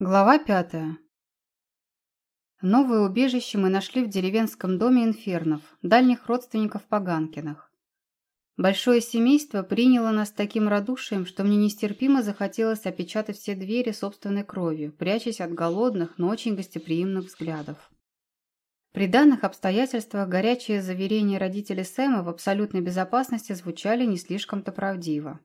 Глава пятая. Новое убежище мы нашли в деревенском доме инфернов, дальних родственников Поганкиных. Большое семейство приняло нас таким радушием, что мне нестерпимо захотелось опечатать все двери собственной кровью, прячась от голодных, но очень гостеприимных взглядов. При данных обстоятельствах горячие заверения родителей Сэма в абсолютной безопасности звучали не слишком-то правдиво.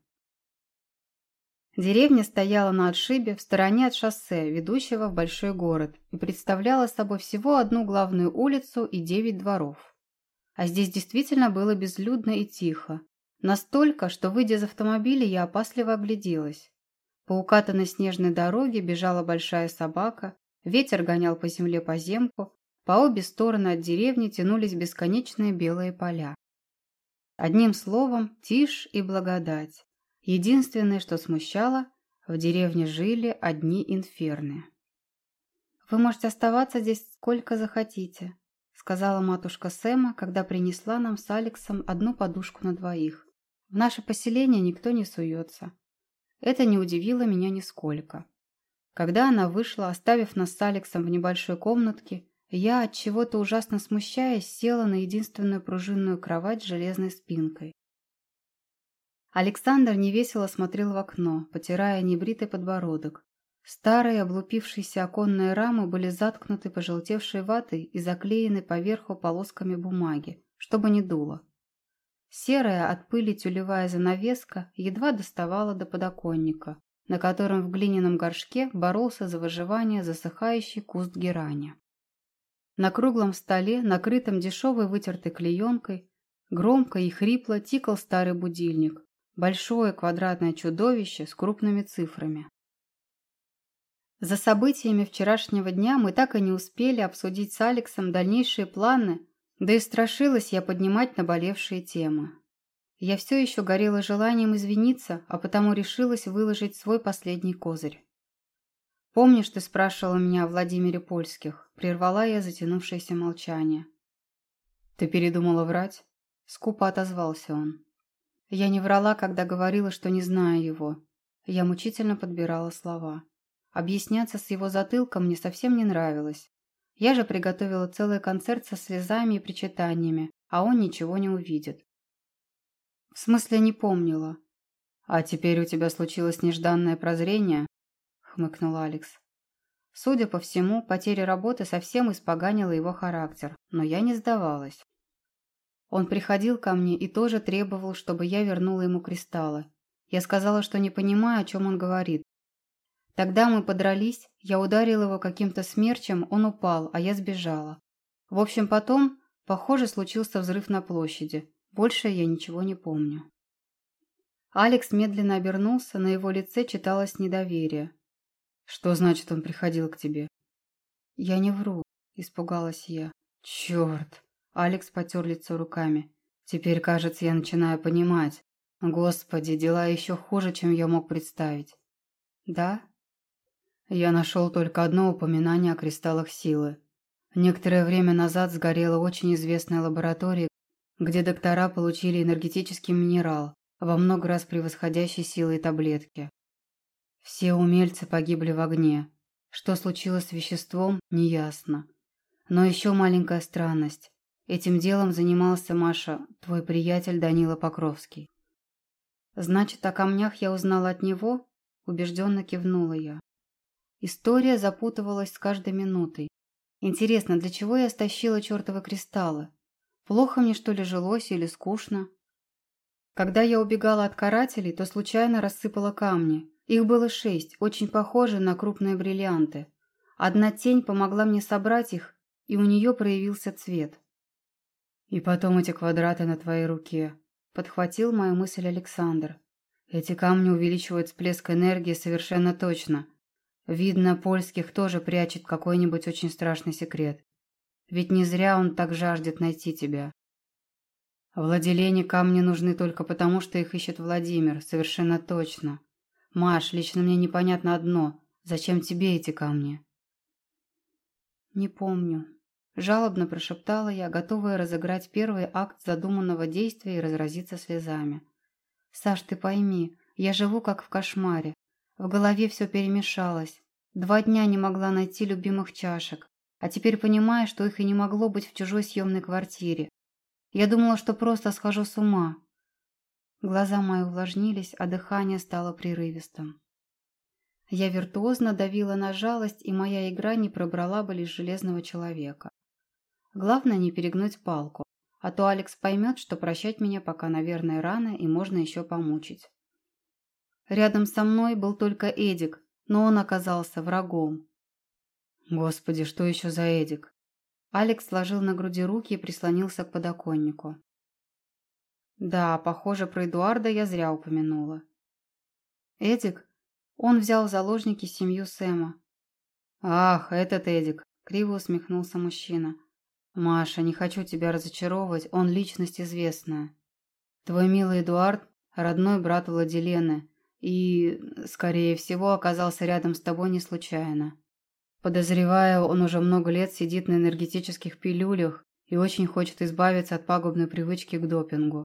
Деревня стояла на отшибе в стороне от шоссе, ведущего в большой город, и представляла собой всего одну главную улицу и девять дворов. А здесь действительно было безлюдно и тихо. Настолько, что, выйдя из автомобиля, я опасливо огляделась. По укатанной снежной дороге бежала большая собака, ветер гонял по земле поземку, по обе стороны от деревни тянулись бесконечные белые поля. Одним словом, тишь и благодать. Единственное, что смущало, в деревне жили одни инферны. «Вы можете оставаться здесь сколько захотите», сказала матушка Сэма, когда принесла нам с Алексом одну подушку на двоих. «В наше поселение никто не суется». Это не удивило меня нисколько. Когда она вышла, оставив нас с Алексом в небольшой комнатке, я, от чего-то ужасно смущаясь, села на единственную пружинную кровать с железной спинкой. Александр невесело смотрел в окно, потирая небритый подбородок. Старые облупившиеся оконные рамы были заткнуты пожелтевшей ватой и заклеены поверху полосками бумаги, чтобы не дуло. Серая от пыли тюлевая занавеска едва доставала до подоконника, на котором в глиняном горшке боролся за выживание засыхающий куст герани. На круглом столе, накрытом дешевой вытертой клеенкой, громко и хрипло тикал старый будильник, Большое квадратное чудовище с крупными цифрами. За событиями вчерашнего дня мы так и не успели обсудить с Алексом дальнейшие планы, да и страшилась я поднимать наболевшие темы. Я все еще горела желанием извиниться, а потому решилась выложить свой последний козырь. «Помнишь, ты спрашивала меня о Владимире Польских?» Прервала я затянувшееся молчание. «Ты передумала врать?» Скупо отозвался он. Я не врала, когда говорила, что не знаю его. Я мучительно подбирала слова. Объясняться с его затылком мне совсем не нравилось. Я же приготовила целый концерт со слезами и причитаниями, а он ничего не увидит. В смысле, не помнила. «А теперь у тебя случилось нежданное прозрение?» — хмыкнул Алекс. Судя по всему, потеря работы совсем испоганила его характер, но я не сдавалась. Он приходил ко мне и тоже требовал, чтобы я вернула ему кристаллы. Я сказала, что не понимаю, о чем он говорит. Тогда мы подрались, я ударил его каким-то смерчем, он упал, а я сбежала. В общем, потом, похоже, случился взрыв на площади. Больше я ничего не помню. Алекс медленно обернулся, на его лице читалось недоверие. «Что значит, он приходил к тебе?» «Я не вру», – испугалась я. «Черт!» Алекс потер лицо руками. «Теперь, кажется, я начинаю понимать. Господи, дела еще хуже, чем я мог представить». «Да?» Я нашел только одно упоминание о кристаллах силы. Некоторое время назад сгорела очень известная лаборатория, где доктора получили энергетический минерал, во много раз превосходящий силой таблетки. Все умельцы погибли в огне. Что случилось с веществом, неясно. Но еще маленькая странность. Этим делом занимался Маша, твой приятель Данила Покровский. Значит, о камнях я узнала от него? Убежденно кивнула я. История запутывалась с каждой минутой. Интересно, для чего я стащила чертовы кристаллы? Плохо мне, что ли, жилось или скучно? Когда я убегала от карателей, то случайно рассыпала камни. Их было шесть, очень похожие на крупные бриллианты. Одна тень помогла мне собрать их, и у нее проявился цвет. «И потом эти квадраты на твоей руке», — подхватил мою мысль Александр. «Эти камни увеличивают всплеск энергии совершенно точно. Видно, польских тоже прячет какой-нибудь очень страшный секрет. Ведь не зря он так жаждет найти тебя». Владеление камни нужны только потому, что их ищет Владимир, совершенно точно. Маш, лично мне непонятно одно. Зачем тебе эти камни? Не помню, Жалобно прошептала я, готовая разыграть первый акт задуманного действия и разразиться слезами. «Саш, ты пойми, я живу как в кошмаре. В голове все перемешалось. Два дня не могла найти любимых чашек, а теперь понимаю, что их и не могло быть в чужой съемной квартире. Я думала, что просто схожу с ума. Глаза мои увлажнились, а дыхание стало прерывистым. Я виртуозно давила на жалость, и моя игра не пробрала бы лишь железного человека. Главное не перегнуть палку, а то Алекс поймет, что прощать меня пока, наверное, рано и можно еще помучить. Рядом со мной был только Эдик, но он оказался врагом. Господи, что еще за Эдик? Алекс сложил на груди руки и прислонился к подоконнику. Да, похоже, про Эдуарда я зря упомянула. Эдик? Он взял в заложники семью Сэма. Ах, этот Эдик, криво усмехнулся мужчина. Маша, не хочу тебя разочаровывать, он личность известная. Твой милый Эдуард – родной брат Владилены и, скорее всего, оказался рядом с тобой не случайно. Подозреваю, он уже много лет сидит на энергетических пилюлях и очень хочет избавиться от пагубной привычки к допингу.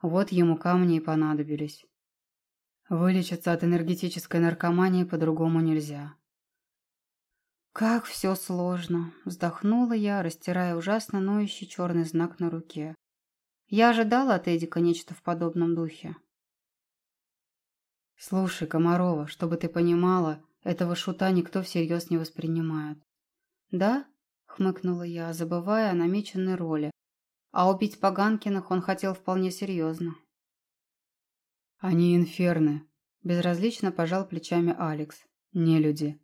Вот ему камни и понадобились. Вылечиться от энергетической наркомании по-другому нельзя. «Как все сложно!» – вздохнула я, растирая ужасно ноющий черный знак на руке. Я ожидала от Эдика нечто в подобном духе. «Слушай, Комарова, чтобы ты понимала, этого шута никто всерьез не воспринимает. «Да?» — хмыкнула я, забывая о намеченной роли. А убить Поганкиных он хотел вполне серьезно. «Они инферны», — безразлично пожал плечами Алекс. «Не люди».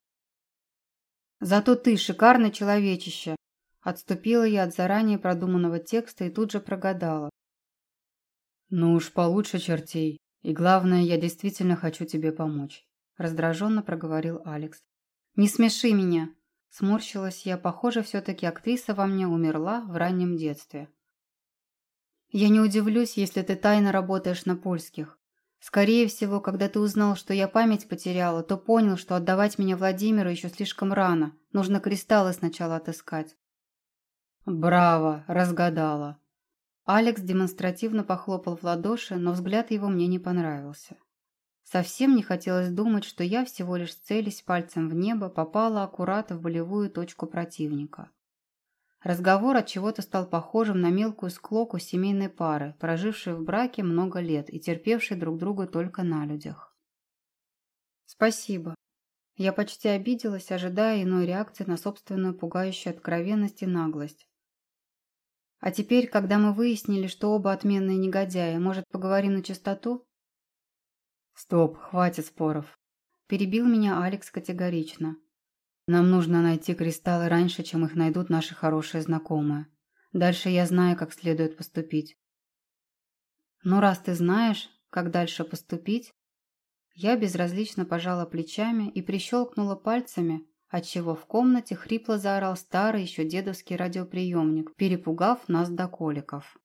«Зато ты шикарный человечище!» Отступила я от заранее продуманного текста и тут же прогадала. «Ну уж получше чертей. И главное, я действительно хочу тебе помочь раздраженно проговорил Алекс. «Не смеши меня!» Сморщилась я, похоже, все-таки актриса во мне умерла в раннем детстве. «Я не удивлюсь, если ты тайно работаешь на польских. Скорее всего, когда ты узнал, что я память потеряла, то понял, что отдавать меня Владимиру еще слишком рано. Нужно кристаллы сначала отыскать». «Браво! Разгадала!» Алекс демонстративно похлопал в ладоши, но взгляд его мне не понравился. Совсем не хотелось думать, что я, всего лишь целясь пальцем в небо, попала аккуратно в болевую точку противника. Разговор от чего-то стал похожим на мелкую склоку семейной пары, прожившей в браке много лет и терпевшей друг друга только на людях. «Спасибо». Я почти обиделась, ожидая иной реакции на собственную пугающую откровенность и наглость. «А теперь, когда мы выяснили, что оба отменные негодяи, может, поговорим на чистоту?» «Стоп, хватит споров!» Перебил меня Алекс категорично. «Нам нужно найти кристаллы раньше, чем их найдут наши хорошие знакомые. Дальше я знаю, как следует поступить». «Ну, раз ты знаешь, как дальше поступить...» Я безразлично пожала плечами и прищелкнула пальцами, отчего в комнате хрипло заорал старый еще дедовский радиоприемник, перепугав нас до коликов.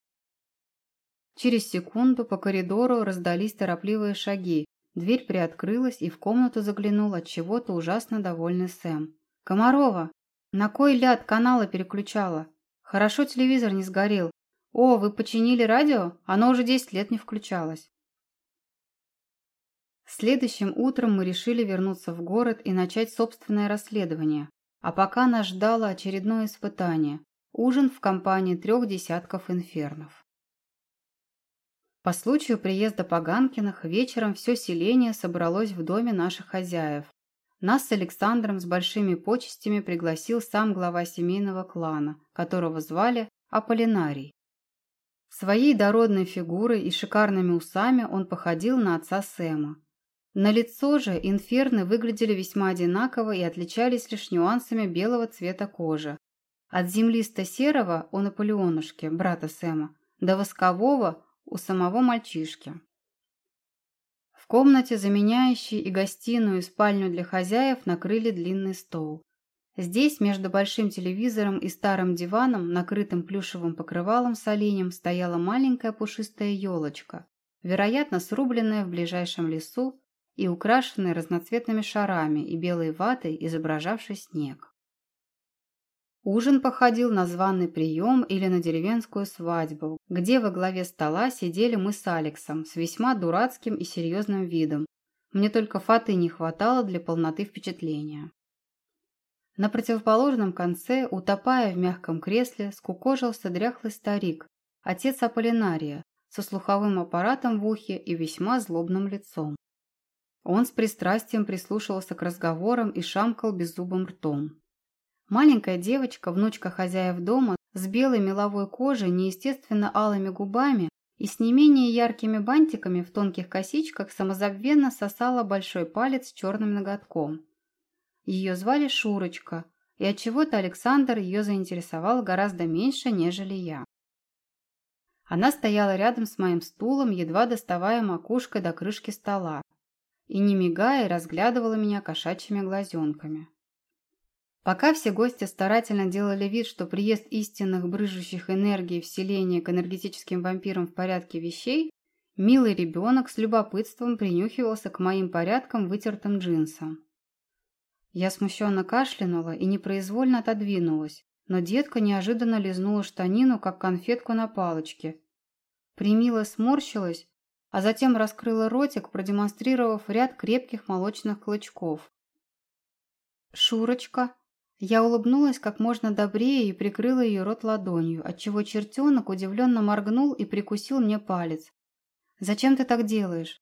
Через секунду по коридору раздались торопливые шаги. Дверь приоткрылась, и в комнату заглянул от чего-то ужасно довольный Сэм. «Комарова! На кой ляд каналы переключала? Хорошо телевизор не сгорел. О, вы починили радио? Оно уже десять лет не включалось». Следующим утром мы решили вернуться в город и начать собственное расследование. А пока нас ждало очередное испытание – ужин в компании трех десятков инфернов. По случаю приезда Поганкиных вечером все селение собралось в доме наших хозяев. Нас с Александром с большими почестями пригласил сам глава семейного клана, которого звали Аполлинарий. Своей дородной фигурой и шикарными усами он походил на отца Сэма. На лицо же инферны выглядели весьма одинаково и отличались лишь нюансами белого цвета кожи. От землисто-серого у Наполеонушки, брата Сэма, до воскового у самого мальчишки. В комнате, заменяющей и гостиную, и спальню для хозяев, накрыли длинный стол. Здесь, между большим телевизором и старым диваном, накрытым плюшевым покрывалом с оленем, стояла маленькая пушистая елочка, вероятно, срубленная в ближайшем лесу и украшенная разноцветными шарами и белой ватой, изображавшей снег. Ужин походил на званый прием или на деревенскую свадьбу, где во главе стола сидели мы с Алексом с весьма дурацким и серьезным видом. Мне только фаты не хватало для полноты впечатления. На противоположном конце, утопая в мягком кресле, скукожился дряхлый старик, отец Аполлинария, со слуховым аппаратом в ухе и весьма злобным лицом. Он с пристрастием прислушивался к разговорам и шамкал беззубым ртом. Маленькая девочка, внучка хозяев дома, с белой меловой кожей, неестественно алыми губами и с не менее яркими бантиками в тонких косичках самозабвенно сосала большой палец с черным ноготком. Ее звали Шурочка, и отчего-то Александр ее заинтересовал гораздо меньше, нежели я. Она стояла рядом с моим стулом, едва доставая макушкой до крышки стола, и, не мигая, разглядывала меня кошачьими глазенками. Пока все гости старательно делали вид, что приезд истинных брыжущих энергий вселения к энергетическим вампирам в порядке вещей, милый ребенок с любопытством принюхивался к моим порядкам вытертым джинсам. Я смущенно кашлянула и непроизвольно отодвинулась, но детка неожиданно лизнула штанину, как конфетку на палочке. Примила сморщилась, а затем раскрыла ротик, продемонстрировав ряд крепких молочных клычков. «Шурочка!» Я улыбнулась как можно добрее и прикрыла ее рот ладонью, отчего чертенок удивленно моргнул и прикусил мне палец. «Зачем ты так делаешь?»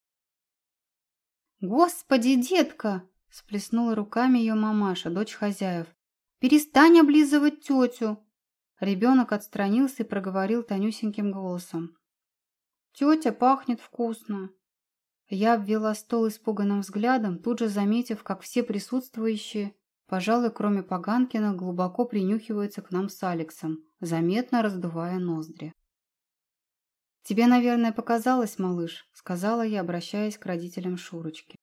«Господи, детка!» – сплеснула руками ее мамаша, дочь хозяев. «Перестань облизывать тетю!» Ребенок отстранился и проговорил тонюсеньким голосом. «Тетя пахнет вкусно!» Я обвела стол испуганным взглядом, тут же заметив, как все присутствующие, пожалуй, кроме Паганкина, глубоко принюхиваются к нам с Алексом, заметно раздувая ноздри. «Тебе, наверное, показалось, малыш», — сказала я, обращаясь к родителям Шурочки.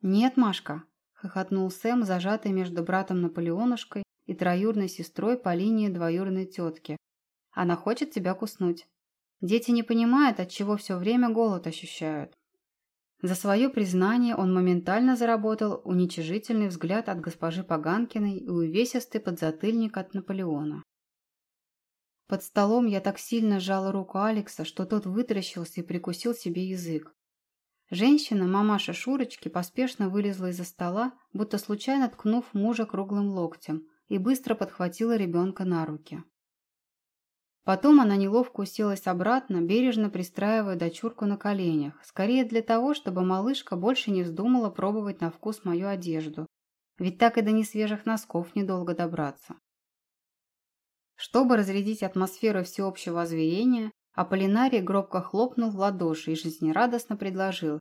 «Нет, Машка, хохотнул Сэм, зажатый между братом Наполеонушкой и троюрной сестрой по линии двоюродной тетки. Она хочет тебя куснуть. Дети не понимают, от чего все время голод ощущают. За свое признание он моментально заработал уничижительный взгляд от госпожи Поганкиной и увесистый подзатыльник от Наполеона. Под столом я так сильно сжала руку Алекса, что тот вытаращился и прикусил себе язык. Женщина, мамаша Шурочки, поспешно вылезла из-за стола, будто случайно ткнув мужа круглым локтем, и быстро подхватила ребенка на руки. Потом она неловко уселась обратно, бережно пристраивая дочурку на коленях, скорее для того, чтобы малышка больше не вздумала пробовать на вкус мою одежду, ведь так и до несвежих носков недолго добраться. Чтобы разрядить атмосферу всеобщего озверения, Аполлинарий гробко хлопнул в ладоши и жизнерадостно предложил.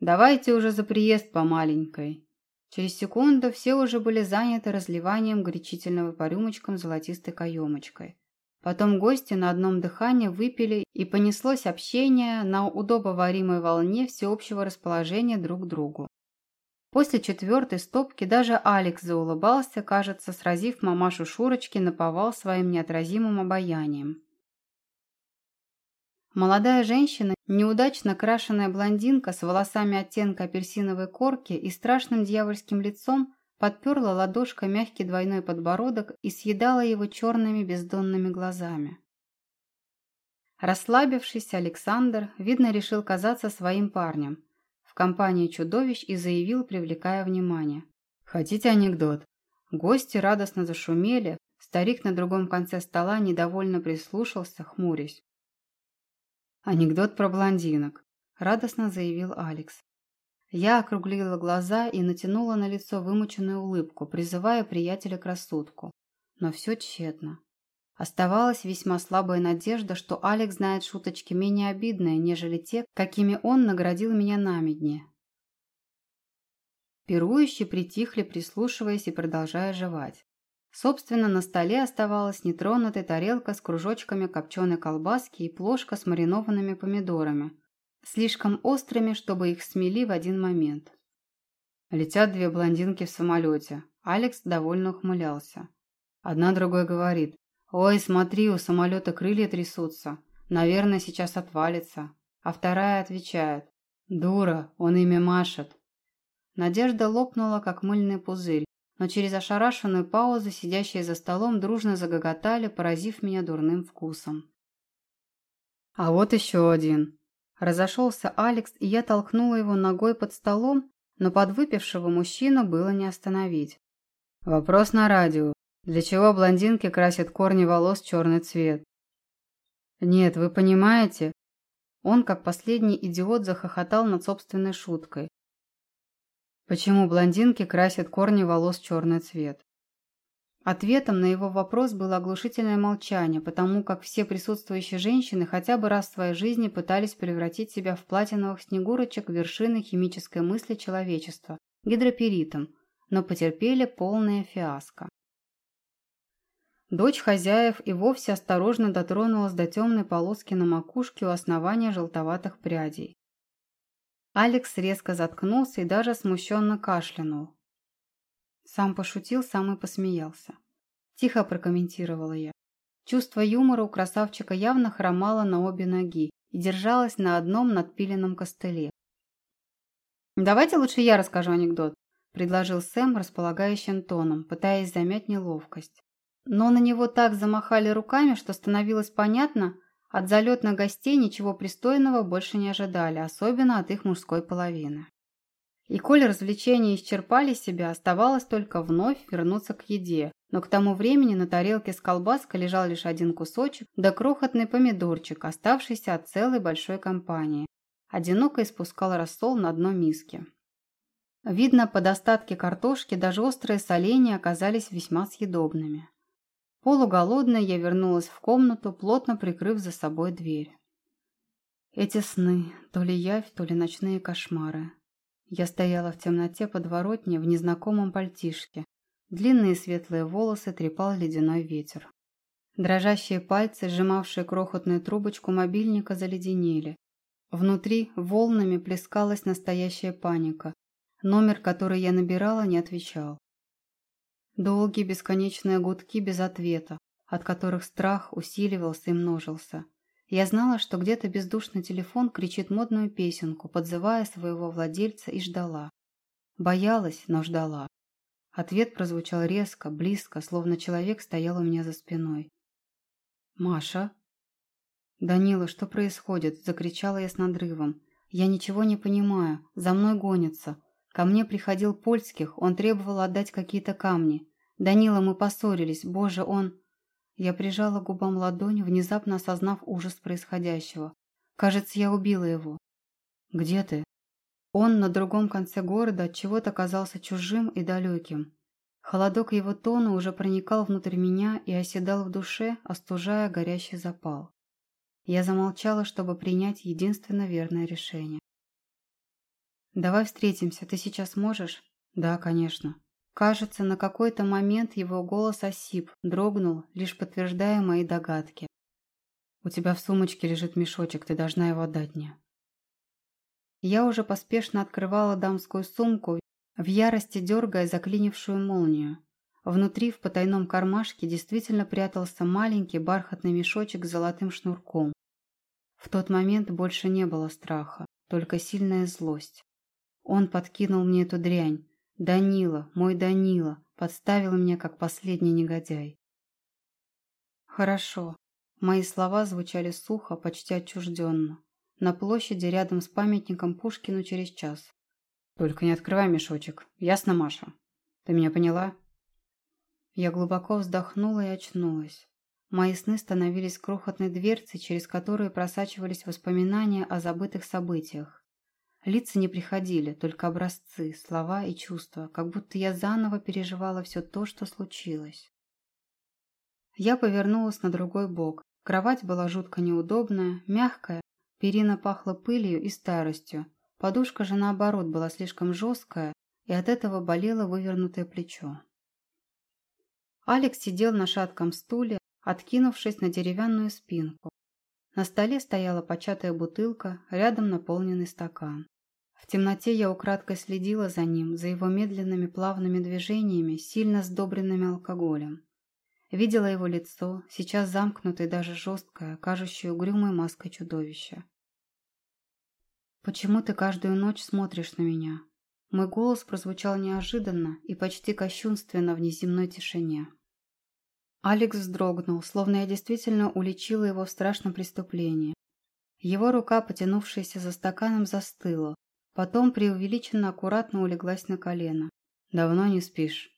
«Давайте уже за приезд по маленькой». Через секунду все уже были заняты разливанием горячительного по рюмочкам золотистой каемочкой. Потом гости на одном дыхании выпили, и понеслось общение на удобоваримой волне всеобщего расположения друг к другу. После четвертой стопки даже Алекс заулыбался, кажется, сразив мамашу Шурочки наповал своим неотразимым обаянием. Молодая женщина, неудачно крашеная блондинка с волосами оттенка апельсиновой корки и страшным дьявольским лицом, подперла ладошкой мягкий двойной подбородок и съедала его черными бездонными глазами. Расслабившийся Александр, видно, решил казаться своим парнем в компании чудовищ и заявил, привлекая внимание. «Хотите анекдот?» Гости радостно зашумели, старик на другом конце стола недовольно прислушался, хмурясь. «Анекдот про блондинок», – радостно заявил Алекс. Я округлила глаза и натянула на лицо вымученную улыбку, призывая приятеля к рассудку. Но все тщетно. Оставалась весьма слабая надежда, что Алекс знает шуточки менее обидные, нежели те, какими он наградил меня намедне. Пирующие притихли, прислушиваясь и продолжая жевать. Собственно, на столе оставалась нетронутая тарелка с кружочками копченой колбаски и плошка с маринованными помидорами, слишком острыми, чтобы их смели в один момент. Летят две блондинки в самолете. Алекс довольно ухмылялся. Одна другой говорит, «Ой, смотри, у самолета крылья трясутся. Наверное, сейчас отвалится». А вторая отвечает, «Дура, он ими машет». Надежда лопнула, как мыльный пузырь, но через ошарашенную паузу сидящие за столом дружно загоготали, поразив меня дурным вкусом. А вот еще один. Разошелся Алекс, и я толкнула его ногой под столом, но подвыпившего мужчину было не остановить. Вопрос на радио. Для чего блондинки красят корни волос черный цвет? Нет, вы понимаете? Он, как последний идиот, захохотал над собственной шуткой. Почему блондинки красят корни волос черный цвет? Ответом на его вопрос было оглушительное молчание, потому как все присутствующие женщины хотя бы раз в своей жизни пытались превратить себя в платиновых снегурочек вершины химической мысли человечества – гидроперитом, но потерпели полное фиаско. Дочь хозяев и вовсе осторожно дотронулась до темной полоски на макушке у основания желтоватых прядей. Алекс резко заткнулся и даже смущенно кашлянул. Сам пошутил, сам и посмеялся. Тихо прокомментировала я. Чувство юмора у красавчика явно хромало на обе ноги и держалось на одном надпиленном костыле. «Давайте лучше я расскажу анекдот», – предложил Сэм располагающим тоном, пытаясь замять неловкость. Но на него так замахали руками, что становилось понятно, от залетных гостей ничего пристойного больше не ожидали, особенно от их мужской половины. И коль развлечения исчерпали себя, оставалось только вновь вернуться к еде. Но к тому времени на тарелке с колбаской лежал лишь один кусочек, да крохотный помидорчик, оставшийся от целой большой компании. Одиноко испускал рассол на дно миски. Видно, под остатки картошки даже острые соленья оказались весьма съедобными. Полуголодная я вернулась в комнату, плотно прикрыв за собой дверь. Эти сны, то ли явь, то ли ночные кошмары. Я стояла в темноте подворотни в незнакомом пальтишке. Длинные светлые волосы трепал ледяной ветер. Дрожащие пальцы, сжимавшие крохотную трубочку мобильника, заледенели. Внутри волнами плескалась настоящая паника. Номер, который я набирала, не отвечал. Долгие бесконечные гудки без ответа, от которых страх усиливался и множился. Я знала, что где-то бездушный телефон кричит модную песенку, подзывая своего владельца, и ждала. Боялась, но ждала. Ответ прозвучал резко, близко, словно человек стоял у меня за спиной. «Маша?» «Данила, что происходит?» – закричала я с надрывом. «Я ничего не понимаю. За мной гонятся. Ко мне приходил Польских, он требовал отдать какие-то камни. Данила, мы поссорились. Боже, он...» Я прижала губам ладонь, внезапно осознав ужас происходящего. Кажется, я убила его. «Где ты?» Он на другом конце города от чего-то казался чужим и далеким. Холодок его тона уже проникал внутрь меня и оседал в душе, остужая горящий запал. Я замолчала, чтобы принять единственно верное решение. «Давай встретимся, ты сейчас можешь?» «Да, конечно». Кажется, на какой-то момент его голос осип, дрогнул, лишь подтверждая мои догадки. «У тебя в сумочке лежит мешочек, ты должна его отдать мне». Я уже поспешно открывала дамскую сумку, в ярости дергая заклинившую молнию. Внутри, в потайном кармашке, действительно прятался маленький бархатный мешочек с золотым шнурком. В тот момент больше не было страха, только сильная злость. Он подкинул мне эту дрянь, Данила, мой Данила, подставил меня как последний негодяй. Хорошо. Мои слова звучали сухо, почти отчужденно. На площади рядом с памятником Пушкину через час. Только не открывай мешочек. Ясно, Маша? Ты меня поняла? Я глубоко вздохнула и очнулась. Мои сны становились крохотной дверцей, через которую просачивались воспоминания о забытых событиях. Лица не приходили, только образцы, слова и чувства, как будто я заново переживала все то, что случилось. Я повернулась на другой бок. Кровать была жутко неудобная, мягкая, перина пахла пылью и старостью. Подушка же, наоборот, была слишком жесткая, и от этого болело вывернутое плечо. Алекс сидел на шатком стуле, откинувшись на деревянную спинку. На столе стояла початая бутылка, рядом наполненный стакан. В темноте я украдкой следила за ним, за его медленными плавными движениями, сильно сдобренными алкоголем. Видела его лицо, сейчас замкнутое даже жесткое, кажущее угрюмой маской чудовища. «Почему ты каждую ночь смотришь на меня?» Мой голос прозвучал неожиданно и почти кощунственно в неземной тишине. Алекс вздрогнул, словно я действительно уличила его в страшном преступлении. Его рука, потянувшаяся за стаканом, застыла, Потом преувеличенно аккуратно улеглась на колено. «Давно не спишь?»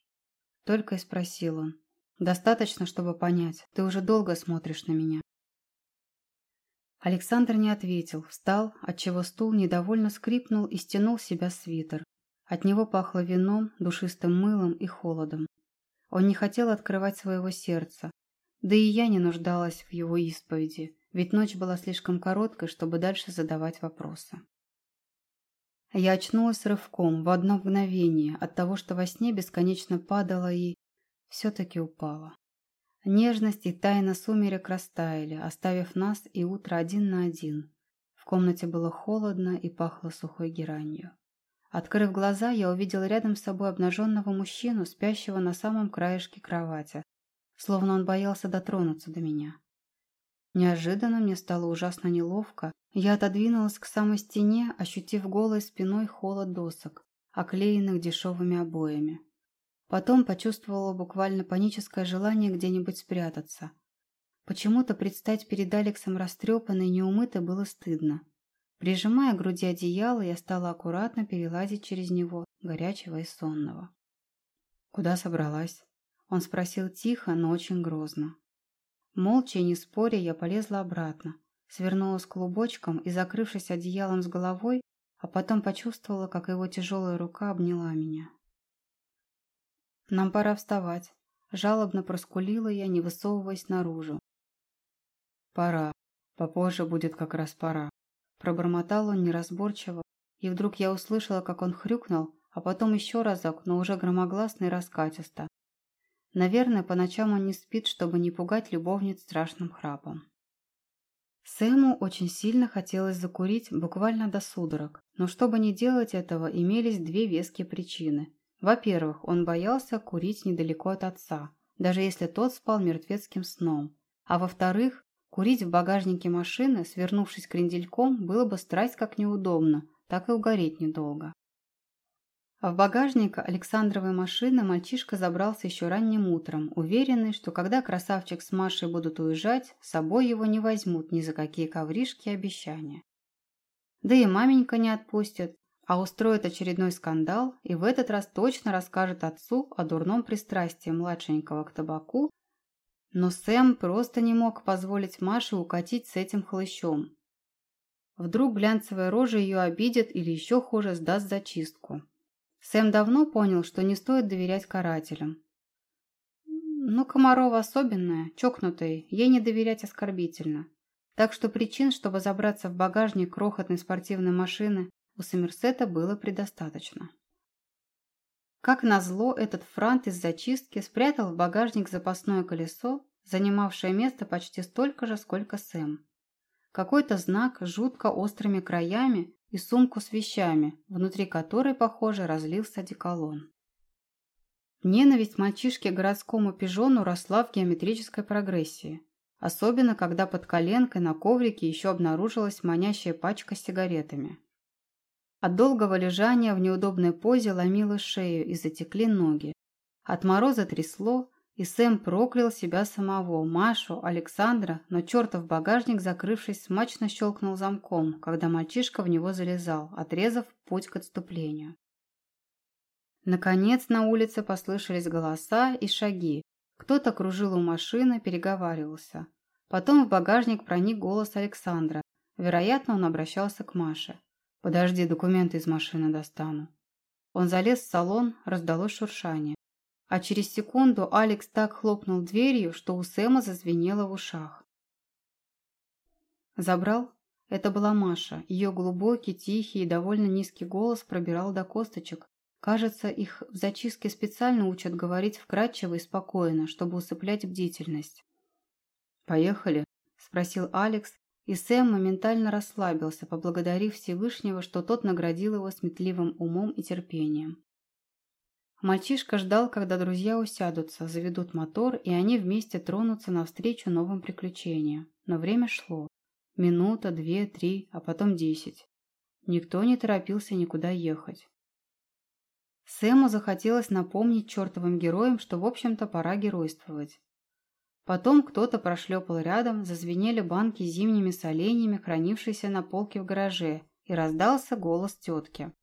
Только и спросил он. «Достаточно, чтобы понять. Ты уже долго смотришь на меня». Александр не ответил, встал, отчего стул недовольно скрипнул и стянул с себя свитер. От него пахло вином, душистым мылом и холодом. Он не хотел открывать своего сердца. Да и я не нуждалась в его исповеди, ведь ночь была слишком короткой, чтобы дальше задавать вопросы. Я очнулась рывком, в одно мгновение, от того, что во сне бесконечно падала и... все-таки упала. Нежность и тайна сумерек растаяли, оставив нас и утро один на один. В комнате было холодно и пахло сухой геранью. Открыв глаза, я увидела рядом с собой обнаженного мужчину, спящего на самом краешке кровати, словно он боялся дотронуться до меня. Неожиданно мне стало ужасно неловко. Я отодвинулась к самой стене, ощутив голой спиной холод досок, оклеенных дешевыми обоями. Потом почувствовала буквально паническое желание где-нибудь спрятаться. Почему-то предстать перед Алексом растрепанной и неумытой было стыдно. Прижимая к груди одеяло, я стала аккуратно перелазить через него, горячего и сонного. «Куда собралась?» Он спросил тихо, но очень грозно. Молча и не споря, я полезла обратно, свернулась клубочком и, закрывшись одеялом с головой, а потом почувствовала, как его тяжелая рука обняла меня. «Нам пора вставать», – жалобно проскулила я, не высовываясь наружу. «Пора. Попозже будет как раз пора», – пробормотал он неразборчиво, и вдруг я услышала, как он хрюкнул, а потом еще разок, но уже громогласно и раскатисто, Наверное, по ночам он не спит, чтобы не пугать любовниц страшным храпом. Сэму очень сильно хотелось закурить буквально до судорог, но чтобы не делать этого, имелись две веские причины. Во-первых, он боялся курить недалеко от отца, даже если тот спал мертвецким сном. А во-вторых, курить в багажнике машины, свернувшись крендельком, было бы страсть как неудобно, так и угореть недолго. В багажник Александровой машины мальчишка забрался еще ранним утром, уверенный, что когда красавчик с Машей будут уезжать, с собой его не возьмут ни за какие ковришки и обещания. Да и маменька не отпустит, а устроит очередной скандал и в этот раз точно расскажет отцу о дурном пристрастии младшенького к табаку, но Сэм просто не мог позволить Маше укатить с этим хлыщом. Вдруг глянцевая рожа ее обидит или еще хуже сдаст зачистку. Сэм давно понял, что не стоит доверять карателям. Но Комарова особенная, чокнутая, ей не доверять оскорбительно. Так что причин, чтобы забраться в багажник крохотной спортивной машины, у Сомерсета было предостаточно. Как назло, этот франт из зачистки спрятал в багажник запасное колесо, занимавшее место почти столько же, сколько Сэм. Какой-то знак жутко острыми краями и сумку с вещами, внутри которой, похоже, разлился одеколон. Ненависть мальчишки к городскому пижону росла в геометрической прогрессии, особенно когда под коленкой на коврике еще обнаружилась манящая пачка с сигаретами. От долгого лежания в неудобной позе ломило шею и затекли ноги. От мороза трясло, и Сэм проклял себя самого, Машу, Александра, но чертов багажник, закрывшись, смачно щелкнул замком, когда мальчишка в него залезал, отрезав путь к отступлению. Наконец на улице послышались голоса и шаги. Кто-то кружил у машины, переговаривался. Потом в багажник проник голос Александра. Вероятно, он обращался к Маше. «Подожди, документы из машины достану». Он залез в салон, раздалось шуршание. А через секунду Алекс так хлопнул дверью, что у Сэма зазвенело в ушах. «Забрал?» Это была Маша. Ее глубокий, тихий и довольно низкий голос пробирал до косточек. Кажется, их в зачистке специально учат говорить вкрадчиво и спокойно, чтобы усыплять бдительность. «Поехали?» – спросил Алекс, и Сэм моментально расслабился, поблагодарив Всевышнего, что тот наградил его сметливым умом и терпением. Мальчишка ждал, когда друзья усядутся, заведут мотор, и они вместе тронутся навстречу новым приключениям. Но время шло. Минута, две, три, а потом десять. Никто не торопился никуда ехать. Сэму захотелось напомнить чертовым героям, что, в общем-то, пора геройствовать. Потом кто-то прошлепал рядом, зазвенели банки с зимними соленьями, хранившиеся на полке в гараже, и раздался голос тетки.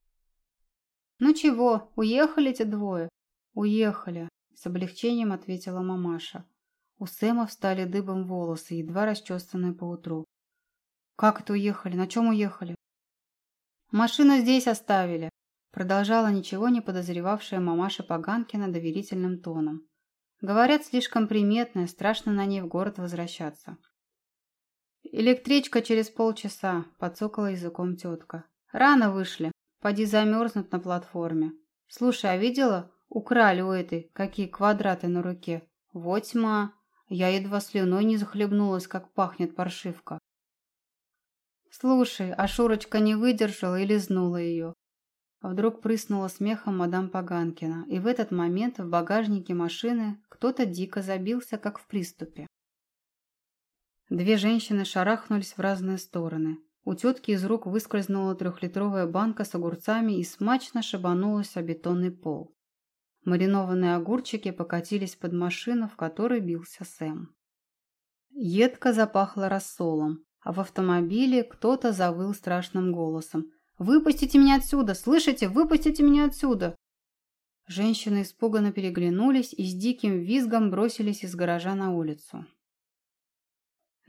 «Ну чего, уехали эти двое?» «Уехали», – с облегчением ответила мамаша. У Сэма встали дыбом волосы, едва расчесанные поутру. «Как это уехали? На чем уехали?» «Машину здесь оставили», – продолжала ничего не подозревавшая мамаша Поганкина доверительным тоном. «Говорят, слишком приметная, страшно на ней в город возвращаться». «Электричка через полчаса», – подсокала языком тетка. «Рано вышли. Поди замерзнут на платформе. Слушай, а видела? Украли у этой какие квадраты на руке. Вот тьма. Я едва слюной не захлебнулась, как пахнет паршивка. Слушай, а Шурочка не выдержала и лизнула ее. А вдруг прыснула смехом мадам Паганкина, и в этот момент в багажнике машины кто-то дико забился, как в приступе. Две женщины шарахнулись в разные стороны. У тетки из рук выскользнула трехлитровая банка с огурцами и смачно шабанулась о бетонный пол. Маринованные огурчики покатились под машину, в которой бился Сэм. Едко запахло рассолом, а в автомобиле кто-то завыл страшным голосом. «Выпустите меня отсюда! Слышите? Выпустите меня отсюда!» Женщины испуганно переглянулись и с диким визгом бросились из гаража на улицу.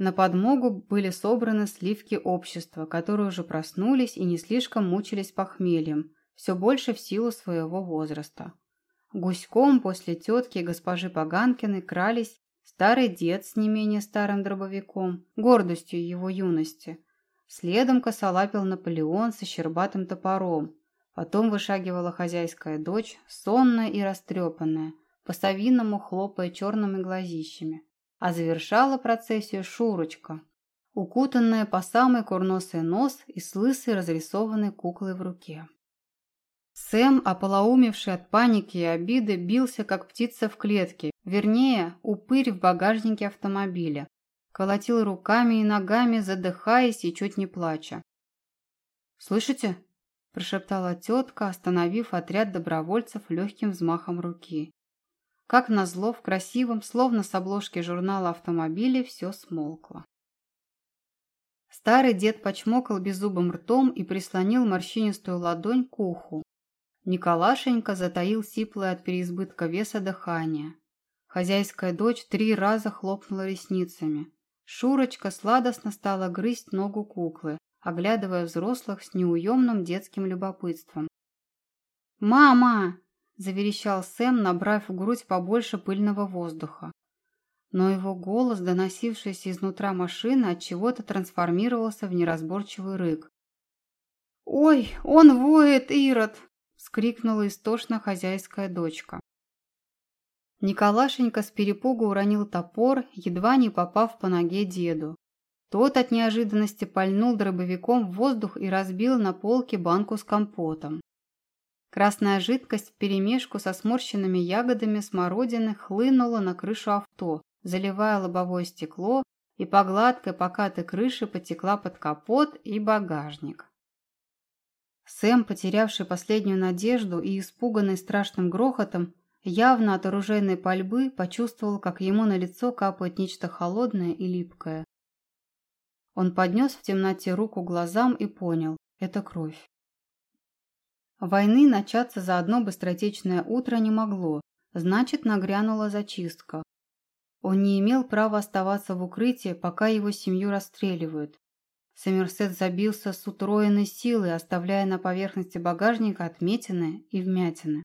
На подмогу были собраны сливки общества, которые уже проснулись и не слишком мучились похмельем, все больше в силу своего возраста. Гуськом после тетки госпожи Поганкиной крались старый дед с не менее старым дробовиком, гордостью его юности. Следом косолапил Наполеон со щербатым топором. Потом вышагивала хозяйская дочь, сонная и растрепанная, по-совиному хлопая черными глазищами а завершала процессию Шурочка, укутанная по самый курносый нос и с лысой разрисованной куклой в руке. Сэм, ополоумевший от паники и обиды, бился, как птица в клетке, вернее, упырь в багажнике автомобиля. Колотил руками и ногами, задыхаясь и чуть не плача. «Слышите?» – прошептала тетка, остановив отряд добровольцев легким взмахом руки. Как назло, в красивом, словно с обложки журнала автомобиле, все смолкло. Старый дед почмокал беззубым ртом и прислонил морщинистую ладонь к уху. Николашенька затаил сиплое от переизбытка веса дыхание. Хозяйская дочь три раза хлопнула ресницами. Шурочка сладостно стала грызть ногу куклы, оглядывая взрослых с неуемным детским любопытством. «Мама!» – заверещал Сэм, набрав в грудь побольше пыльного воздуха. Но его голос, доносившийся изнутра машины, от чего-то трансформировался в неразборчивый рык. «Ой, он воет, Ирод!» – вскрикнула истошно хозяйская дочка. Николашенька с перепугу уронил топор, едва не попав по ноге деду. Тот от неожиданности пальнул дробовиком в воздух и разбил на полке банку с компотом. Красная жидкость вперемешку со сморщенными ягодами смородины хлынула на крышу авто, заливая лобовое стекло, и по гладкой покатой крыше потекла под капот и багажник. Сэм, потерявший последнюю надежду и испуганный страшным грохотом, явно от оружейной пальбы почувствовал, как ему на лицо капает нечто холодное и липкое. Он поднес в темноте руку глазам и понял – это кровь. Войны начаться за одно быстротечное утро не могло, значит, нагрянула зачистка. Он не имел права оставаться в укрытии, пока его семью расстреливают. Сомерсет забился с утроенной силой, оставляя на поверхности багажника отметины и вмятины.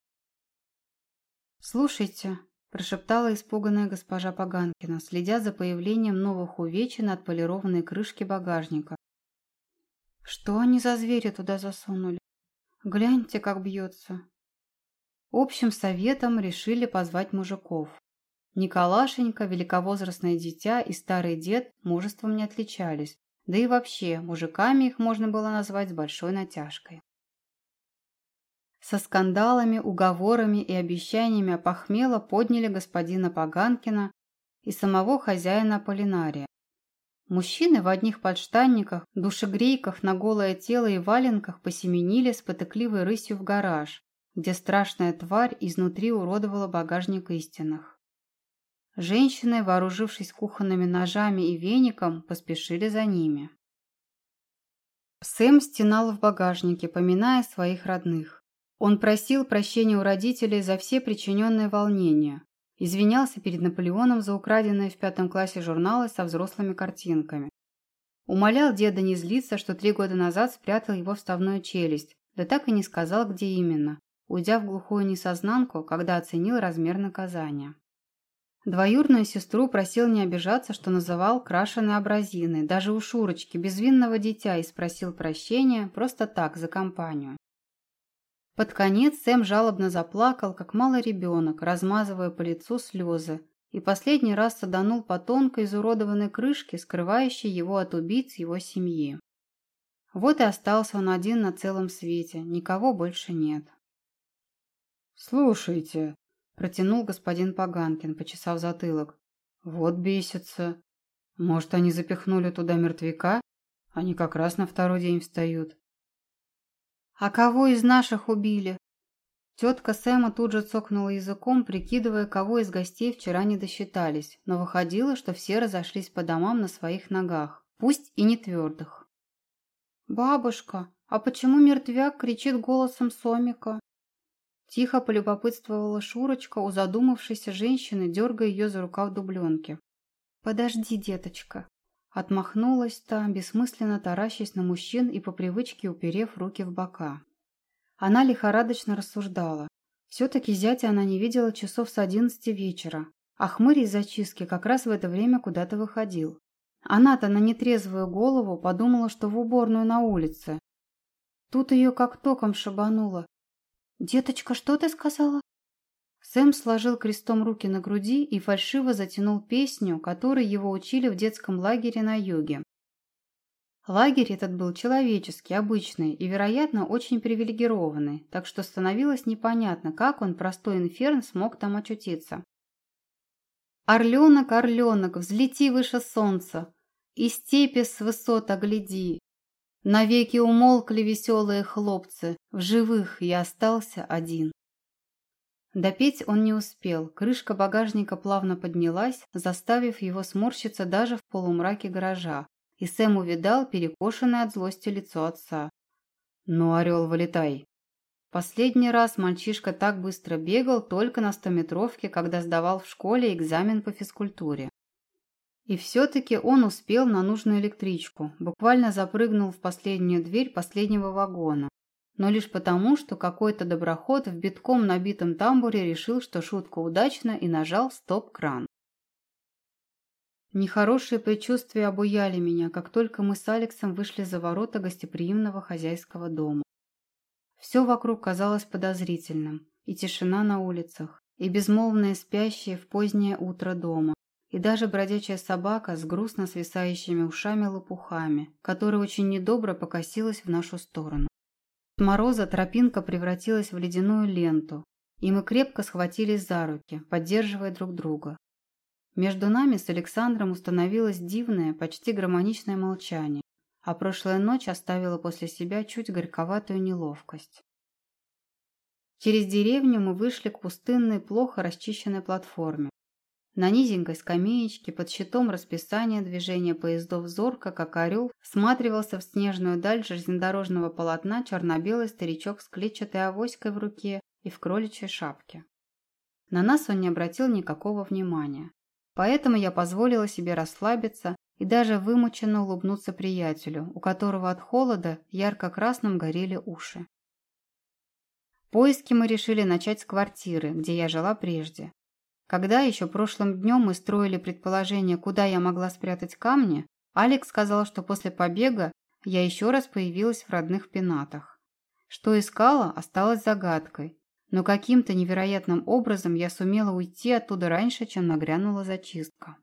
«Слушайте», – прошептала испуганная госпожа Поганкина, следя за появлением новых увечий на отполированной крышке багажника. «Что они за звери туда засунули?» Гляньте, как бьется. Общим советом решили позвать мужиков. Николашенька, великовозрастное дитя и старый дед мужеством не отличались, да и вообще мужиками их можно было назвать с большой натяжкой. Со скандалами, уговорами и обещаниями опохмело подняли господина Поганкина и самого хозяина Полинария. Мужчины в одних подштанниках, душегрейках на голое тело и валенках посеменили с потыкливой рысью в гараж, где страшная тварь изнутри уродовала багажник истинных. Женщины, вооружившись кухонными ножами и веником, поспешили за ними. Сэм стенал в багажнике, поминая своих родных. Он просил прощения у родителей за все причиненные волнения. Извинялся перед Наполеоном за украденные в пятом классе журналы со взрослыми картинками. Умолял деда не злиться, что три года назад спрятал его вставную челюсть, да так и не сказал, где именно, уйдя в глухую несознанку, когда оценил размер наказания. Двоюрную сестру просил не обижаться, что называл крашеной абразиной, даже у Шурочки, безвинного дитя, и спросил прощения просто так, за компанию. Под конец Сэм жалобно заплакал, как малый ребенок, размазывая по лицу слезы, и последний раз саданул по тонкой изуродованной крышке, скрывающей его от убийц его семьи. Вот и остался он один на целом свете, никого больше нет. «Слушайте», – протянул господин Поганкин, почесав затылок. «Вот бесится. Может, они запихнули туда мертвяка? Они как раз на второй день встают. «А кого из наших убили?» Тетка Сэма тут же цокнула языком, прикидывая, кого из гостей вчера не досчитались, но выходило, что все разошлись по домам на своих ногах, пусть и не твердых. «Бабушка, а почему мертвяк кричит голосом Сомика?» Тихо полюбопытствовала Шурочка у задумавшейся женщины, дергая ее за рукав дубленки. «Подожди, деточка», Отмахнулась та, бессмысленно таращась на мужчин и по привычке уперев руки в бока. Она лихорадочно рассуждала. Все-таки зятя она не видела часов с одиннадцати вечера, а хмырь из зачистки как раз в это время куда-то выходил. Она-то на нетрезвую голову подумала, что в уборную на улице. Тут ее как током шибануло. «Деточка, что ты сказала?» Сэм сложил крестом руки на груди и фальшиво затянул песню, которой его учили в детском лагере на юге. Лагерь этот был человеческий, обычный и, вероятно, очень привилегированный, так что становилось непонятно, как он, простой инферн, смог там очутиться. «Орленок, орленок, взлети выше солнца, и степи с высот огляди. Навеки умолкли веселые хлопцы, в живых я остался один». Допеть он не успел, крышка багажника плавно поднялась, заставив его сморщиться даже в полумраке гаража, и Сэм увидал перекошенное от злости лицо отца. «Ну, орел, вылетай!» Последний раз мальчишка так быстро бегал только на стометровке, когда сдавал в школе экзамен по физкультуре. И все-таки он успел на нужную электричку, буквально запрыгнул в последнюю дверь последнего вагона, но лишь потому, что какой-то доброход в битком набитом тамбуре решил, что шутка удачна и нажал стоп-кран. Нехорошие предчувствия обуяли меня, как только мы с Алексом вышли за ворота гостеприимного хозяйского дома. Все вокруг казалось подозрительным, и тишина на улицах, и безмолвные спящие в позднее утро дома, и даже бродячая собака с грустно свисающими ушами-лопухами, которая очень недобро покосилась в нашу сторону. От мороза тропинка превратилась в ледяную ленту, и мы крепко схватились за руки, поддерживая друг друга. Между нами с Александром установилось дивное, почти гармоничное молчание, а прошлая ночь оставила после себя чуть горьковатую неловкость. Через деревню мы вышли к пустынной, плохо расчищенной платформе, на низенькой скамеечке под щитом расписания движения поездов зорко, как орел, всматривался в снежную даль железнодорожного полотна черно-белый старичок с клетчатой авоськой в руке и в кроличьей шапке. На нас он не обратил никакого внимания. Поэтому я позволила себе расслабиться и даже вымученно улыбнуться приятелю, у которого от холода ярко-красным горели уши. Поиски мы решили начать с квартиры, где я жила прежде. Когда еще прошлым днем мы строили предположение, куда я могла спрятать камни, Алекс сказал, что после побега я еще раз появилась в родных пенатах. Что искала, осталось загадкой, но каким-то невероятным образом я сумела уйти оттуда раньше, чем нагрянула зачистка.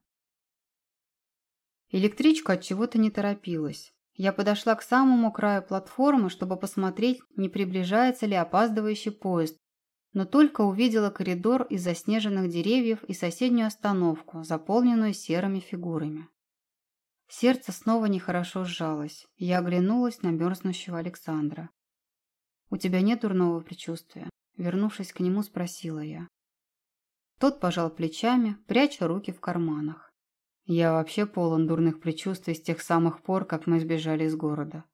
Электричка от чего-то не торопилась. Я подошла к самому краю платформы, чтобы посмотреть, не приближается ли опаздывающий поезд, но только увидела коридор из заснеженных деревьев и соседнюю остановку, заполненную серыми фигурами. Сердце снова нехорошо сжалось, я оглянулась на мерзнущего Александра. «У тебя нет дурного предчувствия?» Вернувшись к нему, спросила я. Тот пожал плечами, пряча руки в карманах. «Я вообще полон дурных предчувствий с тех самых пор, как мы сбежали из города.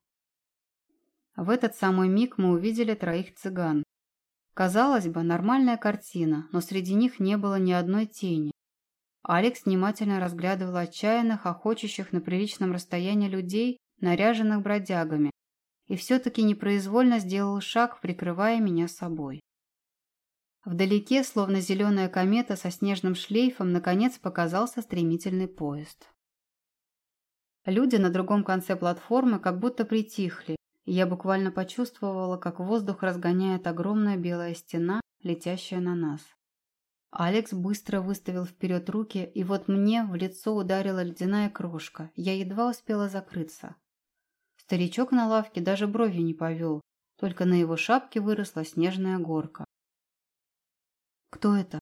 В этот самый миг мы увидели троих цыган. Казалось бы, нормальная картина, но среди них не было ни одной тени. Алекс внимательно разглядывал отчаянных, охочущих на приличном расстоянии людей, наряженных бродягами, и все-таки непроизвольно сделал шаг, прикрывая меня собой. Вдалеке, словно зеленая комета со снежным шлейфом, наконец показался стремительный поезд. Люди на другом конце платформы как будто притихли, я буквально почувствовала, как воздух разгоняет огромная белая стена, летящая на нас. Алекс быстро выставил вперед руки, и вот мне в лицо ударила ледяная крошка. Я едва успела закрыться. Старичок на лавке даже бровью не повел, только на его шапке выросла снежная горка. «Кто это?»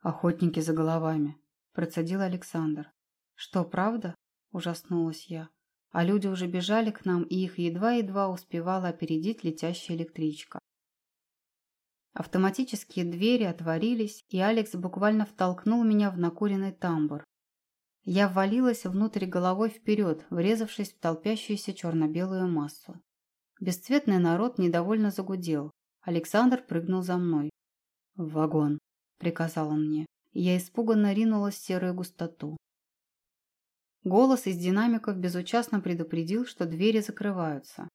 «Охотники за головами», – процедил Александр. «Что, правда?» – ужаснулась я а люди уже бежали к нам, и их едва-едва успевала опередить летящая электричка. Автоматические двери отворились, и Алекс буквально втолкнул меня в накуренный тамбур. Я ввалилась внутрь головой вперед, врезавшись в толпящуюся черно-белую массу. Бесцветный народ недовольно загудел. Александр прыгнул за мной. «В вагон», — приказал он мне, я испуганно ринулась в серую густоту. Голос из динамиков безучастно предупредил, что двери закрываются.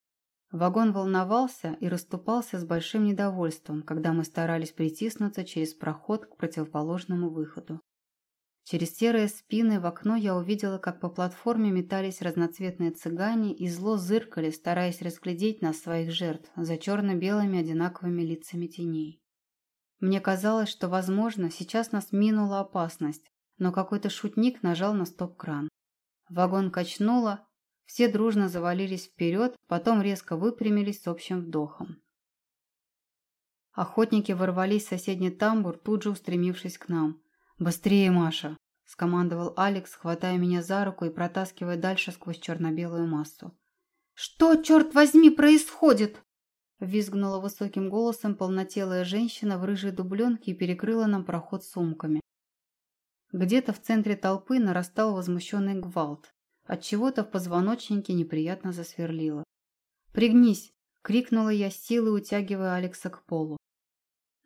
Вагон волновался и расступался с большим недовольством, когда мы старались притиснуться через проход к противоположному выходу. Через серые спины в окно я увидела, как по платформе метались разноцветные цыгане и зло зыркали, стараясь разглядеть нас своих жертв за черно-белыми одинаковыми лицами теней. Мне казалось, что, возможно, сейчас нас минула опасность, но какой-то шутник нажал на стоп-кран. Вагон качнуло, все дружно завалились вперед, потом резко выпрямились с общим вдохом. Охотники ворвались в соседний тамбур, тут же устремившись к нам. «Быстрее, Маша!» – скомандовал Алекс, хватая меня за руку и протаскивая дальше сквозь черно-белую массу. «Что, черт возьми, происходит?» Визгнула высоким голосом полнотелая женщина в рыжей дубленке и перекрыла нам проход сумками. Где-то в центре толпы нарастал возмущенный гвалт. От чего-то в позвоночнике неприятно засверлило. «Пригнись!» – крикнула я силой, утягивая Алекса к полу.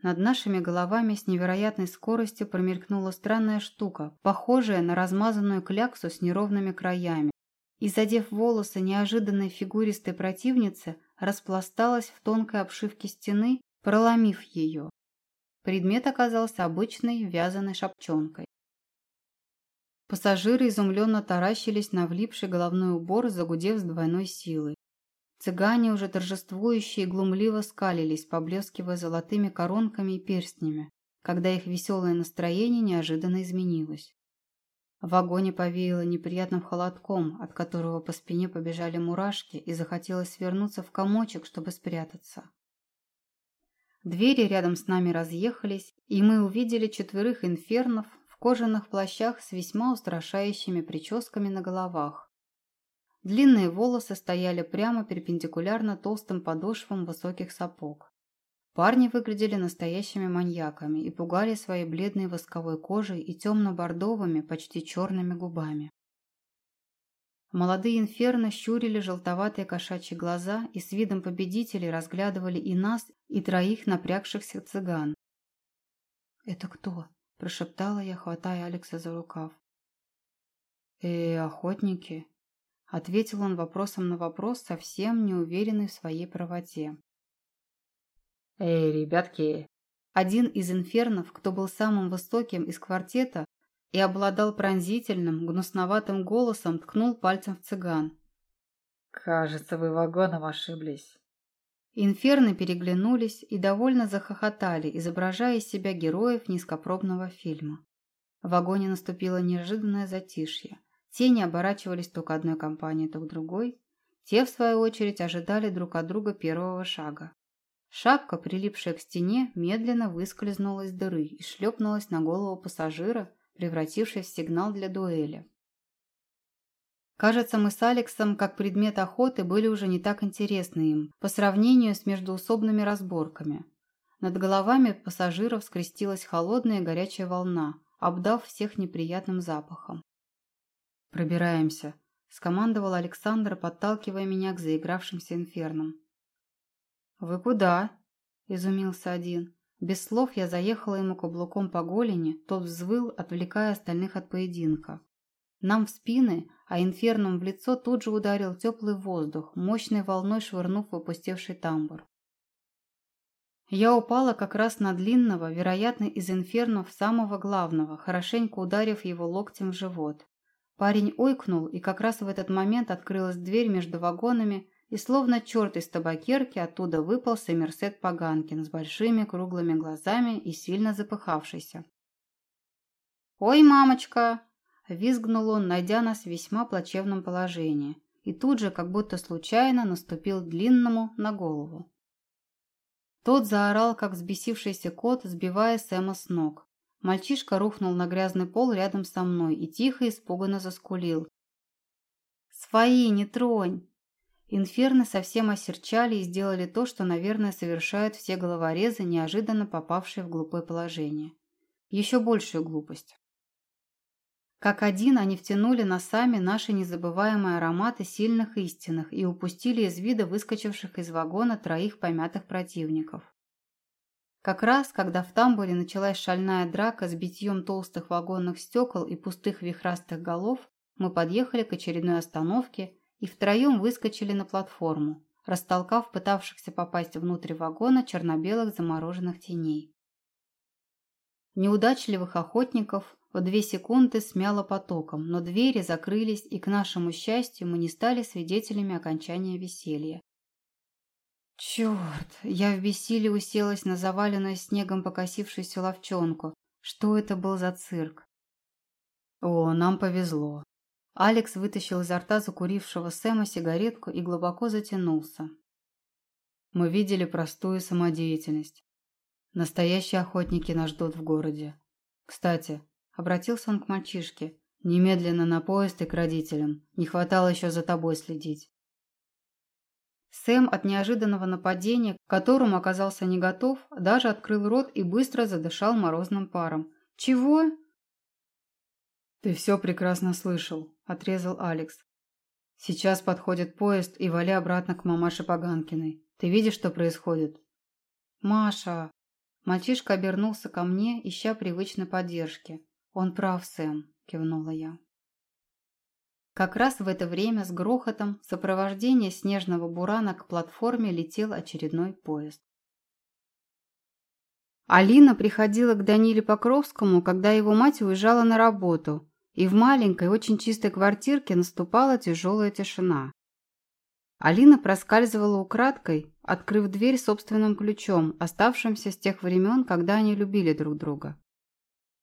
Над нашими головами с невероятной скоростью промелькнула странная штука, похожая на размазанную кляксу с неровными краями, и, задев волосы неожиданной фигуристой противницы, распласталась в тонкой обшивке стены, проломив ее. Предмет оказался обычной вязаной шапчонкой. Пассажиры изумленно таращились на влипший головной убор, загудев с двойной силой. Цыгане, уже торжествующие, глумливо скалились, поблескивая золотыми коронками и перстнями, когда их веселое настроение неожиданно изменилось. В вагоне повеяло неприятным холодком, от которого по спине побежали мурашки, и захотелось свернуться в комочек, чтобы спрятаться. Двери рядом с нами разъехались, и мы увидели четверых инфернов в кожаных плащах с весьма устрашающими прическами на головах. Длинные волосы стояли прямо перпендикулярно толстым подошвам высоких сапог. Парни выглядели настоящими маньяками и пугали своей бледной восковой кожей и темно-бордовыми, почти черными губами. Молодые инферно щурили желтоватые кошачьи глаза и с видом победителей разглядывали и нас, и троих напрягшихся цыган. «Это кто?» – прошептала я, хватая Алекса за рукав. «Э, охотники?» – ответил он вопросом на вопрос, совсем не уверенный в своей правоте. «Эй, ребятки!» Один из инфернов, кто был самым высоким из квартета и обладал пронзительным, гнусноватым голосом, ткнул пальцем в цыган. «Кажется, вы вагоном ошиблись». Инферны переглянулись и довольно захохотали, изображая из себя героев низкопробного фильма. В вагоне наступило неожиданное затишье. Тени оборачивались то к одной компании, то к другой. Те, в свою очередь, ожидали друг от друга первого шага. Шапка, прилипшая к стене, медленно выскользнула из дыры и шлепнулась на голову пассажира, превратившись в сигнал для дуэли. Кажется, мы с Алексом, как предмет охоты, были уже не так интересны им, по сравнению с междуусобными разборками. Над головами пассажиров скрестилась холодная горячая волна, обдав всех неприятным запахом. «Пробираемся», – скомандовал Александр, подталкивая меня к заигравшимся инфернам. «Вы куда?» – изумился один. Без слов я заехала ему каблуком по голени, тот взвыл, отвлекая остальных от поединка. Нам в спины, а инферном в лицо тут же ударил теплый воздух, мощной волной швырнув в тамбур. Я упала как раз на длинного, вероятно, из инфернов самого главного, хорошенько ударив его локтем в живот. Парень ойкнул, и как раз в этот момент открылась дверь между вагонами, и словно черт из табакерки оттуда выпал Мерсет Паганкин с большими круглыми глазами и сильно запыхавшийся. «Ой, мамочка!» – визгнул он, найдя нас в весьма плачевном положении, и тут же, как будто случайно, наступил длинному на голову. Тот заорал, как взбесившийся кот, сбивая Сэма с ног. Мальчишка рухнул на грязный пол рядом со мной и тихо испуганно заскулил. «Свои, не тронь!» Инферны совсем осерчали и сделали то, что, наверное, совершают все головорезы, неожиданно попавшие в глупое положение. Еще большую глупость. Как один они втянули носами наши незабываемые ароматы сильных истинных и упустили из вида выскочивших из вагона троих помятых противников. Как раз, когда в тамбуре началась шальная драка с битьем толстых вагонных стекол и пустых вихрастых голов, мы подъехали к очередной остановке и втроем выскочили на платформу, растолкав пытавшихся попасть внутрь вагона черно-белых замороженных теней. Неудачливых охотников в две секунды смяло потоком, но двери закрылись, и, к нашему счастью, мы не стали свидетелями окончания веселья. Черт! Я в бессилии уселась на заваленную снегом покосившуюся ловчонку. Что это был за цирк? О, нам повезло. Алекс вытащил изо рта закурившего Сэма сигаретку и глубоко затянулся. Мы видели простую самодеятельность. Настоящие охотники нас ждут в городе. Кстати, обратился он к мальчишке. Немедленно на поезд и к родителям. Не хватало еще за тобой следить. Сэм от неожиданного нападения, к которому оказался не готов, даже открыл рот и быстро задышал морозным паром. «Чего?» «Ты все прекрасно слышал», – отрезал Алекс. «Сейчас подходит поезд и вали обратно к мамаше Поганкиной. Ты видишь, что происходит?» «Маша!» Мальчишка обернулся ко мне, ища привычной поддержки. «Он прав, Сэм», – кивнула я. Как раз в это время с грохотом в сопровождении снежного бурана к платформе летел очередной поезд. Алина приходила к Даниле Покровскому, когда его мать уезжала на работу, и в маленькой, очень чистой квартирке наступала тяжелая тишина. Алина проскальзывала украдкой, открыв дверь собственным ключом, оставшимся с тех времен, когда они любили друг друга.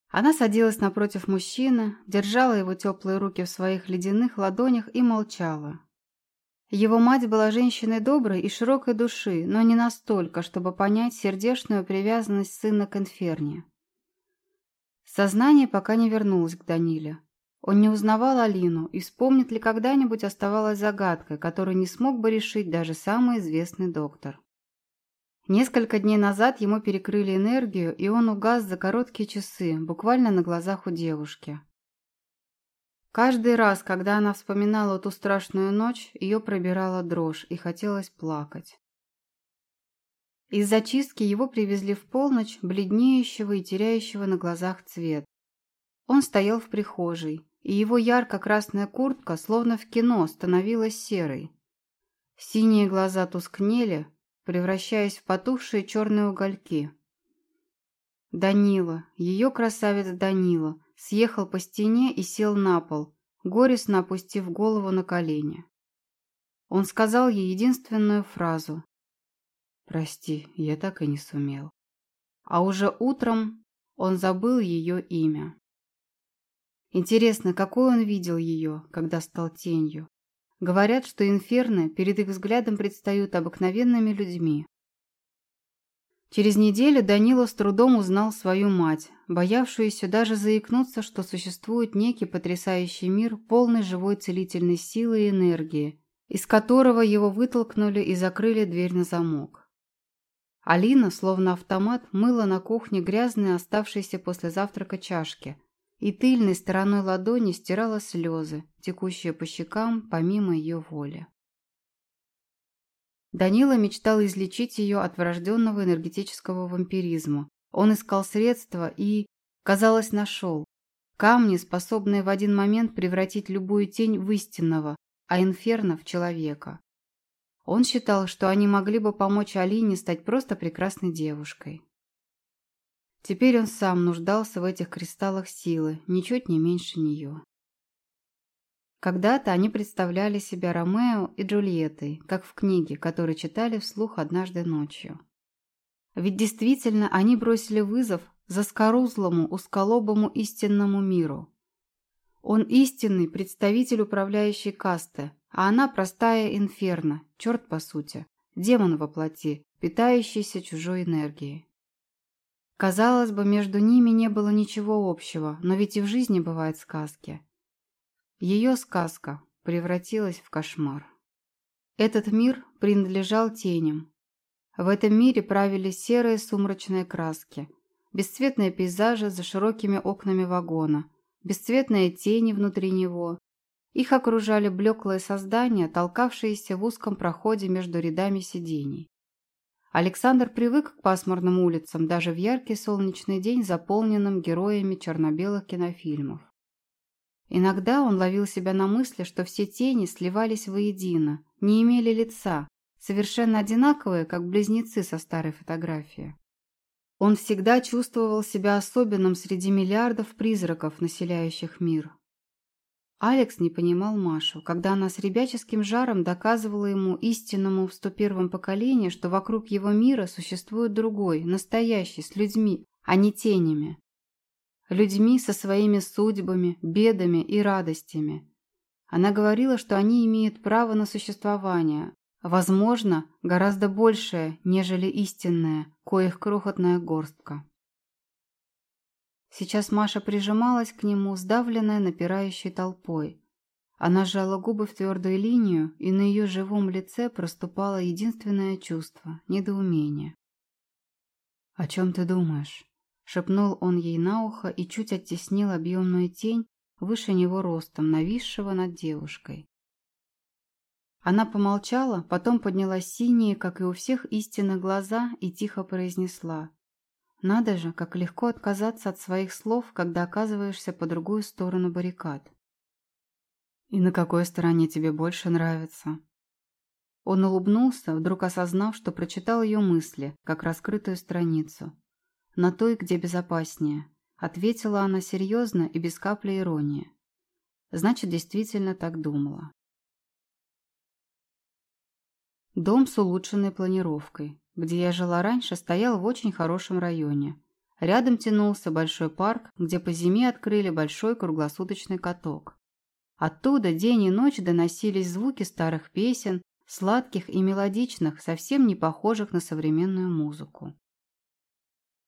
Она садилась напротив мужчины, держала его теплые руки в своих ледяных ладонях и молчала. Его мать была женщиной доброй и широкой души, но не настолько, чтобы понять сердечную привязанность сына к Инферне. Сознание пока не вернулось к Даниле. Он не узнавал Алину, и вспомнит ли когда-нибудь оставалась загадкой, которую не смог бы решить даже самый известный доктор. Несколько дней назад ему перекрыли энергию, и он угас за короткие часы, буквально на глазах у девушки. Каждый раз, когда она вспоминала ту страшную ночь, ее пробирала дрожь и хотелось плакать. Из-за чистки его привезли в полночь, бледнеющего и теряющего на глазах цвет. Он стоял в прихожей, и его ярко-красная куртка, словно в кино, становилась серой. Синие глаза тускнели, превращаясь в потухшие черные угольки. Данила, ее красавец Данила, съехал по стене и сел на пол, горестно опустив голову на колени. Он сказал ей единственную фразу. «Прости, я так и не сумел». А уже утром он забыл ее имя. Интересно, какой он видел ее, когда стал тенью? Говорят, что инферны перед их взглядом предстают обыкновенными людьми. Через неделю Данила с трудом узнал свою мать, боявшуюся даже заикнуться, что существует некий потрясающий мир, полный живой целительной силы и энергии, из которого его вытолкнули и закрыли дверь на замок. Алина, словно автомат, мыла на кухне грязные оставшиеся после завтрака чашки, и тыльной стороной ладони стирала слезы, текущие по щекам помимо ее воли. Данила мечтал излечить ее от врожденного энергетического вампиризма. Он искал средства и, казалось, нашел. Камни, способные в один момент превратить любую тень в истинного, а инферно в человека. Он считал, что они могли бы помочь Алине стать просто прекрасной девушкой. Теперь он сам нуждался в этих кристаллах силы, ничуть не меньше нее. Когда-то они представляли себя Ромео и Джульеттой, как в книге, которую читали вслух однажды ночью. Ведь действительно они бросили вызов заскорузлому, усколобому истинному миру. Он истинный представитель управляющей касты, а она простая инферно, черт по сути, демон во плоти, питающийся чужой энергией. Казалось бы, между ними не было ничего общего, но ведь и в жизни бывают сказки. Ее сказка превратилась в кошмар. Этот мир принадлежал теням. В этом мире правили серые сумрачные краски, бесцветные пейзажи за широкими окнами вагона, бесцветные тени внутри него. Их окружали блеклые создания, толкавшиеся в узком проходе между рядами сидений. Александр привык к пасмурным улицам даже в яркий солнечный день, заполненным героями черно-белых кинофильмов. Иногда он ловил себя на мысли, что все тени сливались воедино, не имели лица, совершенно одинаковые, как близнецы со старой фотографии. Он всегда чувствовал себя особенным среди миллиардов призраков, населяющих мир. Алекс не понимал Машу, когда она с ребяческим жаром доказывала ему истинному в 101-м поколении, что вокруг его мира существует другой, настоящий, с людьми, а не тенями людьми со своими судьбами, бедами и радостями. Она говорила, что они имеют право на существование, возможно, гораздо большее, нежели истинное, коих крохотная горстка. Сейчас Маша прижималась к нему, сдавленная напирающей толпой. Она сжала губы в твердую линию, и на ее живом лице проступало единственное чувство – недоумение. «О чем ты думаешь?» Шепнул он ей на ухо и чуть оттеснил объемную тень выше него ростом, нависшего над девушкой. Она помолчала, потом подняла синие, как и у всех истинно глаза, и тихо произнесла. «Надо же, как легко отказаться от своих слов, когда оказываешься по другую сторону баррикад». «И на какой стороне тебе больше нравится?» Он улыбнулся, вдруг осознав, что прочитал ее мысли, как раскрытую страницу. «На той, где безопаснее», — ответила она серьезно и без капли иронии. Значит, действительно так думала. Дом с улучшенной планировкой, где я жила раньше, стоял в очень хорошем районе. Рядом тянулся большой парк, где по зиме открыли большой круглосуточный каток. Оттуда день и ночь доносились звуки старых песен, сладких и мелодичных, совсем не похожих на современную музыку.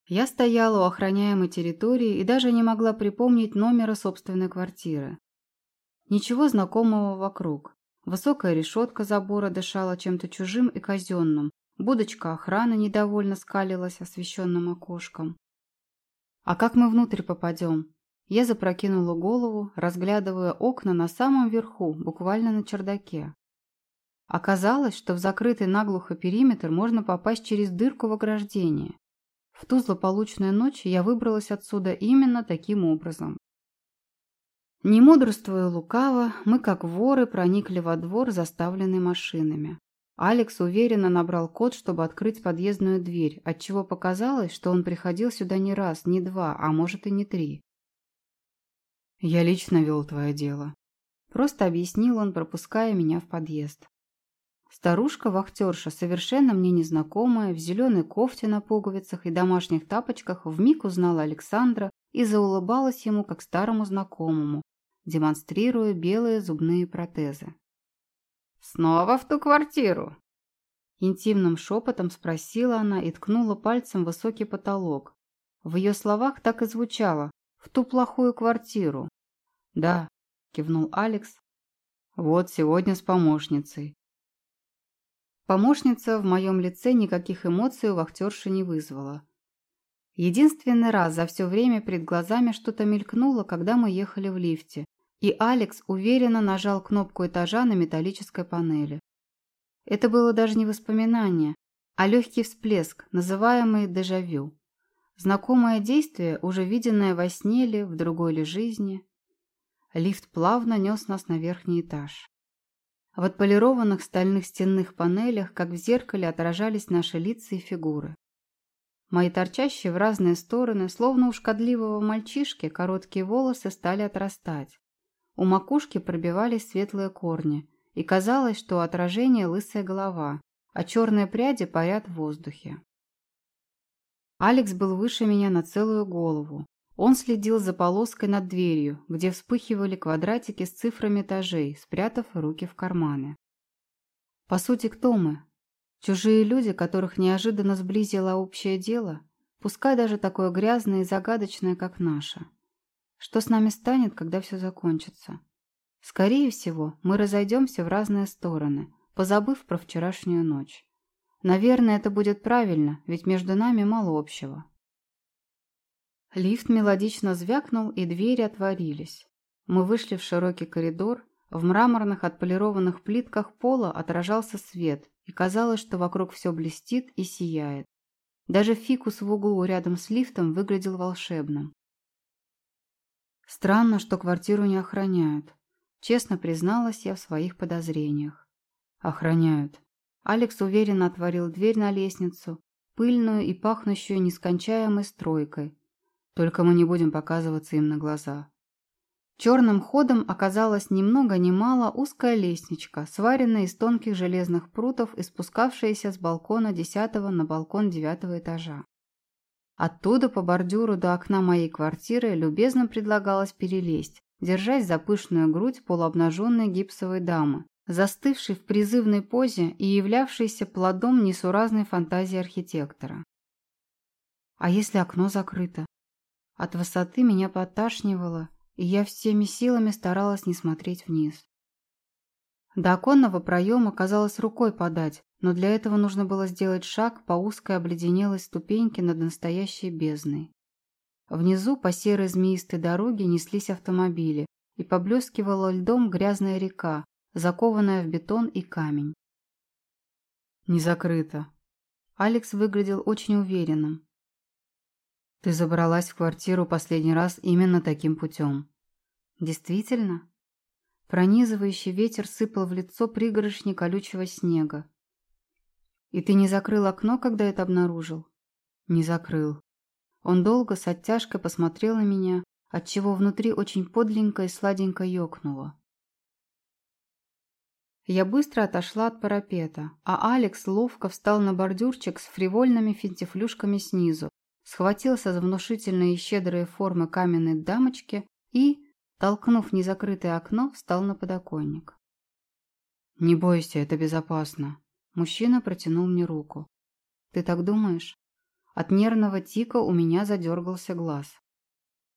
Я стояла у охраняемой территории и даже не могла припомнить номера собственной квартиры. Ничего знакомого вокруг. Высокая решетка забора дышала чем-то чужим и казенным. Будочка охраны недовольно скалилась освещенным окошком. «А как мы внутрь попадем?» Я запрокинула голову, разглядывая окна на самом верху, буквально на чердаке. Оказалось, что в закрытый наглухо периметр можно попасть через дырку в ограждении. В ту злополучную ночь я выбралась отсюда именно таким образом. Не мудрствуя лукаво, мы как воры проникли во двор, заставленный машинами. Алекс уверенно набрал код, чтобы открыть подъездную дверь, отчего показалось, что он приходил сюда не раз, не два, а может и не три. «Я лично вел твое дело», – просто объяснил он, пропуская меня в подъезд. Старушка-вахтерша, совершенно мне незнакомая, в зеленой кофте на пуговицах и домашних тапочках, вмиг узнала Александра и заулыбалась ему как старому знакомому, демонстрируя белые зубные протезы. «Снова в ту квартиру?» Интимным шепотом спросила она и ткнула пальцем в высокий потолок. В ее словах так и звучало «в ту плохую квартиру». «Да», – кивнул Алекс. «Вот сегодня с помощницей. Помощница в моем лице никаких эмоций у вахтерши не вызвала. Единственный раз за все время перед глазами что-то мелькнуло, когда мы ехали в лифте, и Алекс уверенно нажал кнопку этажа на металлической панели. Это было даже не воспоминание, а легкий всплеск, называемый дежавю. Знакомое действие, уже виденное во сне ли, в другой ли жизни. Лифт плавно нес нас на верхний этаж. В отполированных стальных стенных панелях, как в зеркале, отражались наши лица и фигуры. Мои торчащие в разные стороны, словно у шкодливого мальчишки, короткие волосы стали отрастать. У макушки пробивались светлые корни, и казалось, что отражение лысая голова, а черные пряди парят в воздухе. Алекс был выше меня на целую голову. Он следил за полоской над дверью, где вспыхивали квадратики с цифрами этажей, спрятав руки в карманы. По сути, кто мы? Чужие люди, которых неожиданно сблизило общее дело, пускай даже такое грязное и загадочное, как наше. Что с нами станет, когда все закончится? Скорее всего, мы разойдемся в разные стороны, позабыв про вчерашнюю ночь. Наверное, это будет правильно, ведь между нами мало общего. Лифт мелодично звякнул, и двери отворились. Мы вышли в широкий коридор. В мраморных отполированных плитках пола отражался свет, и казалось, что вокруг все блестит и сияет. Даже фикус в углу рядом с лифтом выглядел волшебным. Странно, что квартиру не охраняют. Честно призналась я в своих подозрениях. Охраняют. Алекс уверенно отворил дверь на лестницу, пыльную и пахнущую нескончаемой стройкой. Только мы не будем показываться им на глаза. Черным ходом оказалась ни много ни мало узкая лестничка, сваренная из тонких железных прутов и спускавшаяся с балкона десятого на балкон девятого этажа. Оттуда по бордюру до окна моей квартиры любезно предлагалось перелезть, держась за пышную грудь полуобнаженной гипсовой дамы, застывшей в призывной позе и являвшейся плодом несуразной фантазии архитектора. А если окно закрыто? От высоты меня поташнивало, и я всеми силами старалась не смотреть вниз. До оконного проема казалось рукой подать, но для этого нужно было сделать шаг по узкой обледенелой ступеньке над настоящей бездной. Внизу по серой змеистой дороге неслись автомобили, и поблескивала льдом грязная река, закованная в бетон и камень. «Не закрыто». Алекс выглядел очень уверенным, ты забралась в квартиру последний раз именно таким путем. Действительно? Пронизывающий ветер сыпал в лицо пригоршни колючего снега. И ты не закрыл окно, когда это обнаружил? Не закрыл. Он долго с оттяжкой посмотрел на меня, отчего внутри очень подленько и сладенько ёкнуло. Я быстро отошла от парапета, а Алекс ловко встал на бордюрчик с фривольными финтифлюшками снизу, схватился за внушительные и щедрые формы каменной дамочки и, толкнув незакрытое окно, встал на подоконник. «Не бойся, это безопасно». Мужчина протянул мне руку. «Ты так думаешь?» От нервного тика у меня задергался глаз.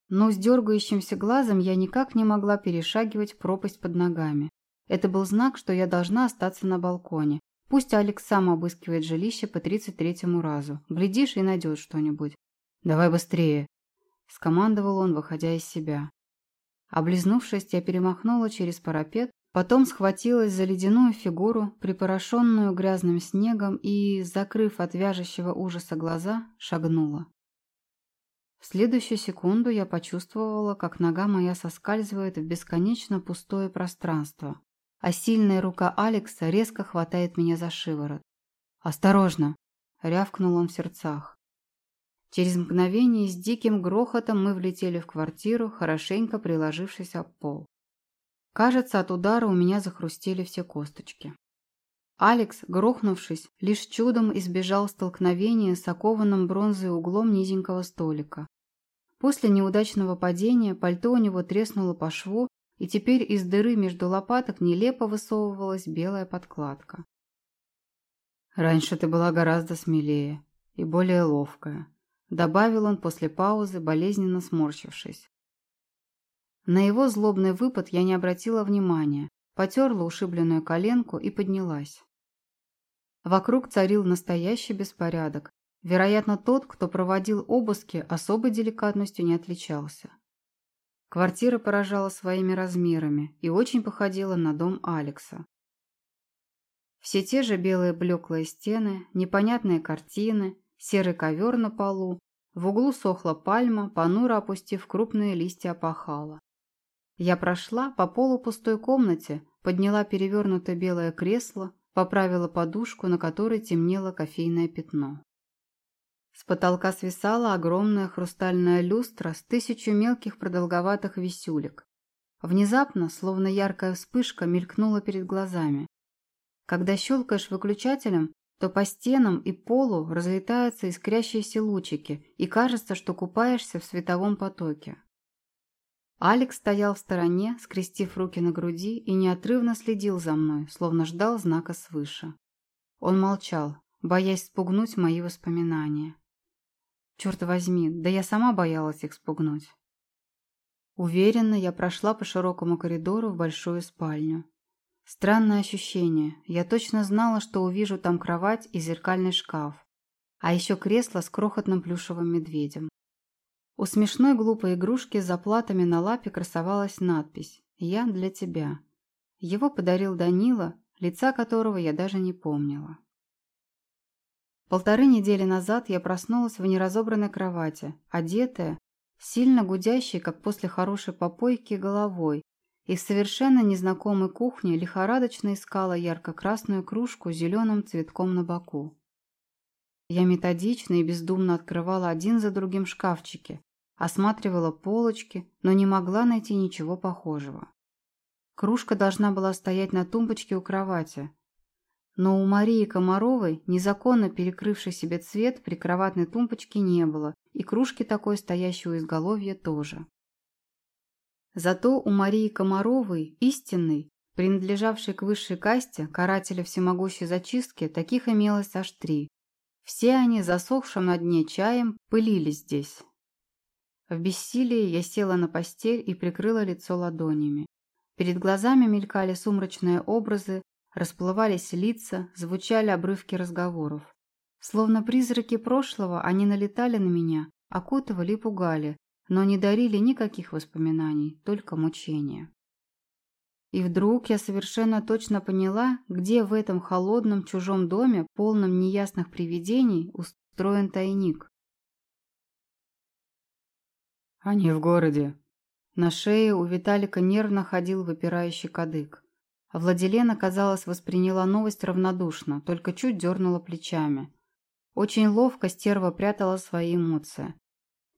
Но с дергающимся глазом я никак не могла перешагивать пропасть под ногами. Это был знак, что я должна остаться на балконе, Пусть Алекс сам обыскивает жилище по тридцать третьему разу. Глядишь и найдет что-нибудь. «Давай быстрее!» – скомандовал он, выходя из себя. Облизнувшись, я перемахнула через парапет, потом схватилась за ледяную фигуру, припорошенную грязным снегом и, закрыв от вяжущего ужаса глаза, шагнула. В следующую секунду я почувствовала, как нога моя соскальзывает в бесконечно пустое пространство, а сильная рука Алекса резко хватает меня за шиворот. «Осторожно!» — рявкнул он в сердцах. Через мгновение с диким грохотом мы влетели в квартиру, хорошенько приложившись об пол. Кажется, от удара у меня захрустели все косточки. Алекс, грохнувшись, лишь чудом избежал столкновения с окованным бронзой углом низенького столика. После неудачного падения пальто у него треснуло по шву и теперь из дыры между лопаток нелепо высовывалась белая подкладка. «Раньше ты была гораздо смелее и более ловкая», добавил он после паузы, болезненно сморщившись. На его злобный выпад я не обратила внимания, потерла ушибленную коленку и поднялась. Вокруг царил настоящий беспорядок. Вероятно, тот, кто проводил обыски, особой деликатностью не отличался. Квартира поражала своими размерами и очень походила на дом Алекса. Все те же белые блеклые стены, непонятные картины, серый ковер на полу, в углу сохла пальма, понуро опустив крупные листья опахала. Я прошла по полу пустой комнате, подняла перевернутое белое кресло, поправила подушку, на которой темнело кофейное пятно. С потолка свисала огромная хрустальная люстра с тысячу мелких продолговатых висюлек. Внезапно, словно яркая вспышка, мелькнула перед глазами. Когда щелкаешь выключателем, то по стенам и полу разлетаются искрящиеся лучики, и кажется, что купаешься в световом потоке. Алекс стоял в стороне, скрестив руки на груди и неотрывно следил за мной, словно ждал знака свыше. Он молчал, боясь спугнуть мои воспоминания. Черт возьми, да я сама боялась их спугнуть. Уверенно я прошла по широкому коридору в большую спальню. Странное ощущение. Я точно знала, что увижу там кровать и зеркальный шкаф. А еще кресло с крохотным плюшевым медведем. У смешной глупой игрушки с заплатами на лапе красовалась надпись «Я для тебя». Его подарил Данила, лица которого я даже не помнила. Полторы недели назад я проснулась в неразобранной кровати, одетая, сильно гудящей, как после хорошей попойки, головой, и в совершенно незнакомой кухне лихорадочно искала ярко-красную кружку с зеленым цветком на боку. Я методично и бездумно открывала один за другим шкафчики, осматривала полочки, но не могла найти ничего похожего. Кружка должна была стоять на тумбочке у кровати, но у Марии Комаровой, незаконно перекрывшей себе цвет, прикроватной тумбочки не было, и кружки такой, стоящей у изголовья, тоже. Зато у Марии Комаровой, истинной, принадлежавшей к высшей касте, карателя всемогущей зачистки, таких имелось аж три. Все они, засохшим на дне чаем, пылились здесь. В бессилии я села на постель и прикрыла лицо ладонями. Перед глазами мелькали сумрачные образы, Расплывались лица, звучали обрывки разговоров. Словно призраки прошлого, они налетали на меня, окутывали и пугали, но не дарили никаких воспоминаний, только мучения. И вдруг я совершенно точно поняла, где в этом холодном чужом доме, полном неясных привидений, устроен тайник. «Они в городе». На шее у Виталика нервно ходил выпирающий кадык. Владилена, казалось, восприняла новость равнодушно, только чуть дернула плечами. Очень ловко стерва прятала свои эмоции.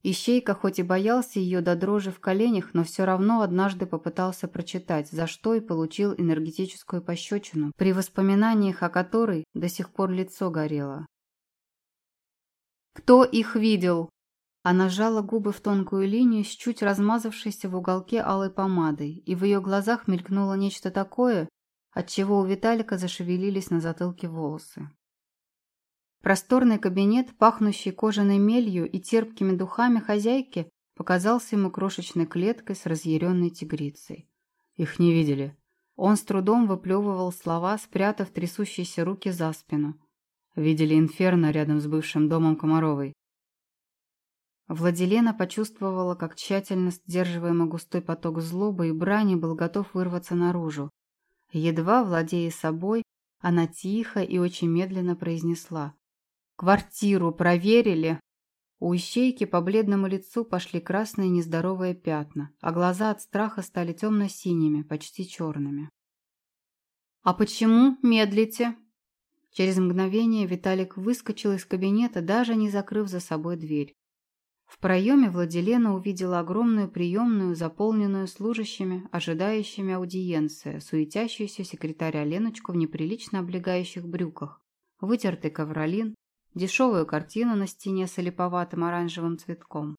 Ищейка хоть и боялся ее до дрожи в коленях, но все равно однажды попытался прочитать, за что и получил энергетическую пощечину, при воспоминаниях о которой до сих пор лицо горело. «Кто их видел?» Она сжала губы в тонкую линию с чуть размазавшейся в уголке алой помадой, и в ее глазах мелькнуло нечто такое, от чего у Виталика зашевелились на затылке волосы. Просторный кабинет, пахнущий кожаной мелью и терпкими духами хозяйки, показался ему крошечной клеткой с разъяренной тигрицей. Их не видели. Он с трудом выплевывал слова, спрятав трясущиеся руки за спину. Видели инферно рядом с бывшим домом Комаровой. Владилена почувствовала, как тщательно сдерживаемый густой поток злобы и брани был готов вырваться наружу. Едва владея собой, она тихо и очень медленно произнесла. «Квартиру проверили?» У ищейки по бледному лицу пошли красные нездоровые пятна, а глаза от страха стали темно-синими, почти черными. «А почему медлите?» Через мгновение Виталик выскочил из кабинета, даже не закрыв за собой дверь. В проеме Владилена увидела огромную приемную, заполненную служащими, ожидающими аудиенции, суетящуюся секретаря Леночку в неприлично облегающих брюках, вытертый ковролин, дешевую картину на стене с олиповатым оранжевым цветком.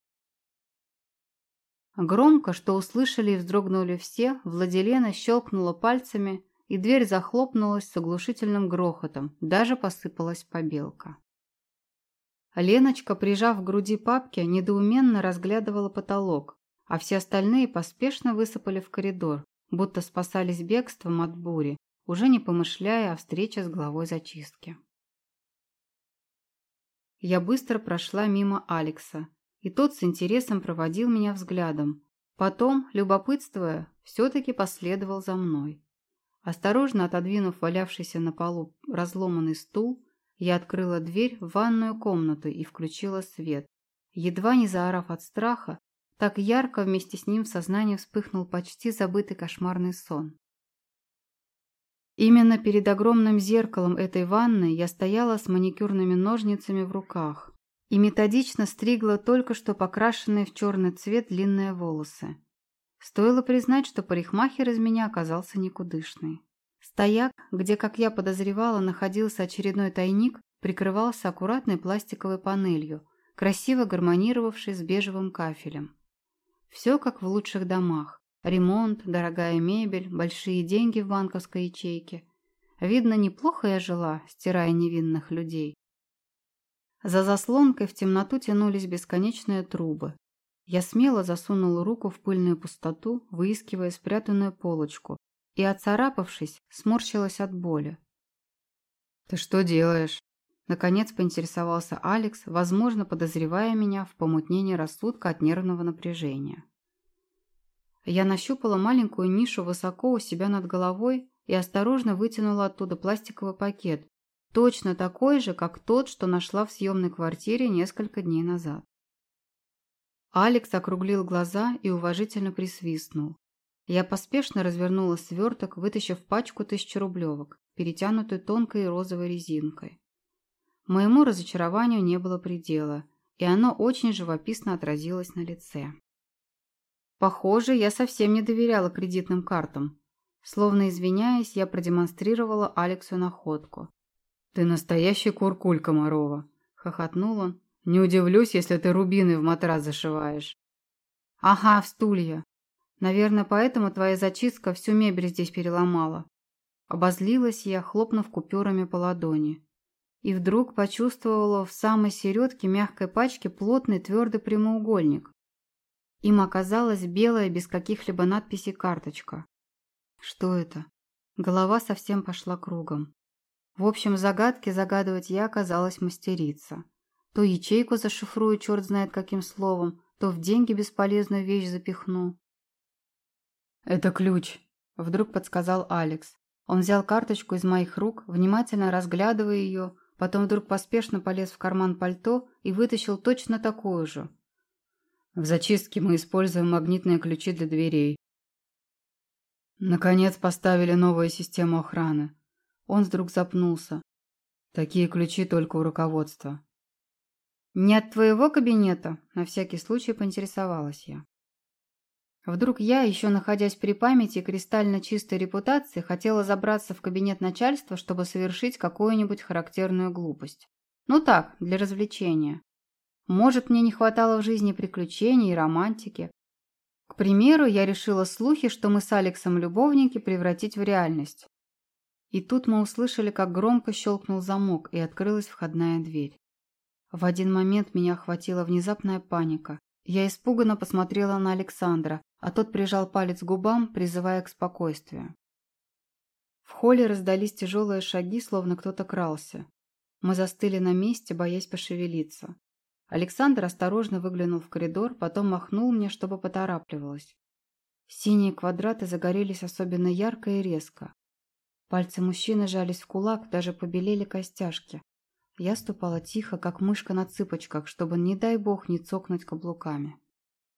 Громко, что услышали и вздрогнули все, Владилена щелкнула пальцами, и дверь захлопнулась с оглушительным грохотом, даже посыпалась побелка. Леночка, прижав к груди папки, недоуменно разглядывала потолок, а все остальные поспешно высыпали в коридор, будто спасались бегством от бури, уже не помышляя о встрече с главой зачистки. Я быстро прошла мимо Алекса, и тот с интересом проводил меня взглядом. Потом, любопытствуя, все-таки последовал за мной. Осторожно отодвинув валявшийся на полу разломанный стул, я открыла дверь в ванную комнату и включила свет. Едва не заорав от страха, так ярко вместе с ним в сознании вспыхнул почти забытый кошмарный сон. Именно перед огромным зеркалом этой ванны я стояла с маникюрными ножницами в руках и методично стригла только что покрашенные в черный цвет длинные волосы. Стоило признать, что парикмахер из меня оказался никудышный. Стояк, где, как я подозревала, находился очередной тайник, прикрывался аккуратной пластиковой панелью, красиво гармонировавшей с бежевым кафелем. Все как в лучших домах. Ремонт, дорогая мебель, большие деньги в банковской ячейке. Видно, неплохо я жила, стирая невинных людей. За заслонкой в темноту тянулись бесконечные трубы, я смело засунула руку в пыльную пустоту, выискивая спрятанную полочку, и, оцарапавшись, сморщилась от боли. «Ты что делаешь?» Наконец поинтересовался Алекс, возможно, подозревая меня в помутнении рассудка от нервного напряжения. Я нащупала маленькую нишу высоко у себя над головой и осторожно вытянула оттуда пластиковый пакет, точно такой же, как тот, что нашла в съемной квартире несколько дней назад. Алекс округлил глаза и уважительно присвистнул. Я поспешно развернула сверток, вытащив пачку тысячерублевок, перетянутую тонкой розовой резинкой. Моему разочарованию не было предела, и оно очень живописно отразилось на лице. Похоже, я совсем не доверяла кредитным картам. Словно извиняясь, я продемонстрировала Алексу находку. «Ты настоящий куркуль, Комарова!» – хохотнул он, не удивлюсь, если ты рубины в матрас зашиваешь. Ага, в стулья. Наверное, поэтому твоя зачистка всю мебель здесь переломала. Обозлилась я, хлопнув купюрами по ладони. И вдруг почувствовала в самой середке мягкой пачки плотный твердый прямоугольник. Им оказалась белая без каких-либо надписей карточка. Что это? Голова совсем пошла кругом. В общем, загадки загадывать я оказалась мастерица. То ячейку зашифрую черт знает каким словом, то в деньги бесполезную вещь запихну. «Это ключ», – вдруг подсказал Алекс. Он взял карточку из моих рук, внимательно разглядывая ее, потом вдруг поспешно полез в карман пальто и вытащил точно такую же. В зачистке мы используем магнитные ключи для дверей. Наконец поставили новую систему охраны. Он вдруг запнулся. Такие ключи только у руководства. «Не от твоего кабинета?» – на всякий случай поинтересовалась я. Вдруг я, еще находясь при памяти кристально чистой репутации, хотела забраться в кабинет начальства, чтобы совершить какую-нибудь характерную глупость. Ну так, для развлечения. Может, мне не хватало в жизни приключений и романтики. К примеру, я решила слухи, что мы с Алексом любовники, превратить в реальность. И тут мы услышали, как громко щелкнул замок, и открылась входная дверь. В один момент меня охватила внезапная паника. Я испуганно посмотрела на Александра, а тот прижал палец к губам, призывая к спокойствию. В холле раздались тяжелые шаги, словно кто-то крался. Мы застыли на месте, боясь пошевелиться. Александр осторожно выглянул в коридор, потом махнул мне, чтобы поторапливалась. Синие квадраты загорелись особенно ярко и резко. Пальцы мужчины жались в кулак, даже побелели костяшки. Я ступала тихо, как мышка на цыпочках, чтобы, не дай бог, не цокнуть каблуками.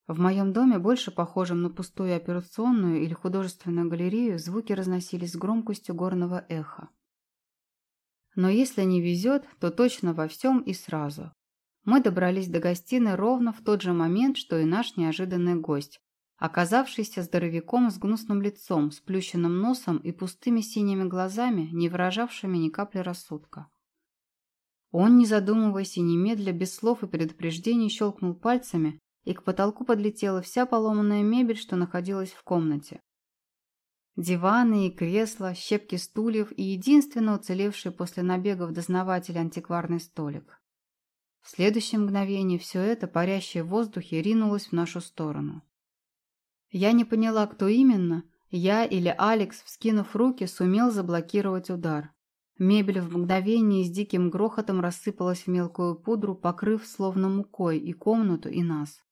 В моем доме, больше похожем на пустую операционную или художественную галерею, звуки разносились с громкостью горного эха. Но если не везет, то точно во всем и сразу. Мы добрались до гостиной ровно в тот же момент, что и наш неожиданный гость, оказавшийся здоровяком с гнусным лицом, сплющенным носом и пустыми синими глазами, не выражавшими ни капли рассудка. Он, не задумываясь и немедля, без слов и предупреждений, щелкнул пальцами, и к потолку подлетела вся поломанная мебель, что находилась в комнате. Диваны и кресла, щепки стульев и единственно уцелевший после набегов дознавателя антикварный столик. В следующее мгновение все это, парящее в воздухе, ринулось в нашу сторону. Я не поняла, кто именно, я или Алекс, вскинув руки, сумел заблокировать удар. Мебель в мгновение с диким грохотом рассыпалась в мелкую пудру, покрыв словно мукой и комнату, и нас.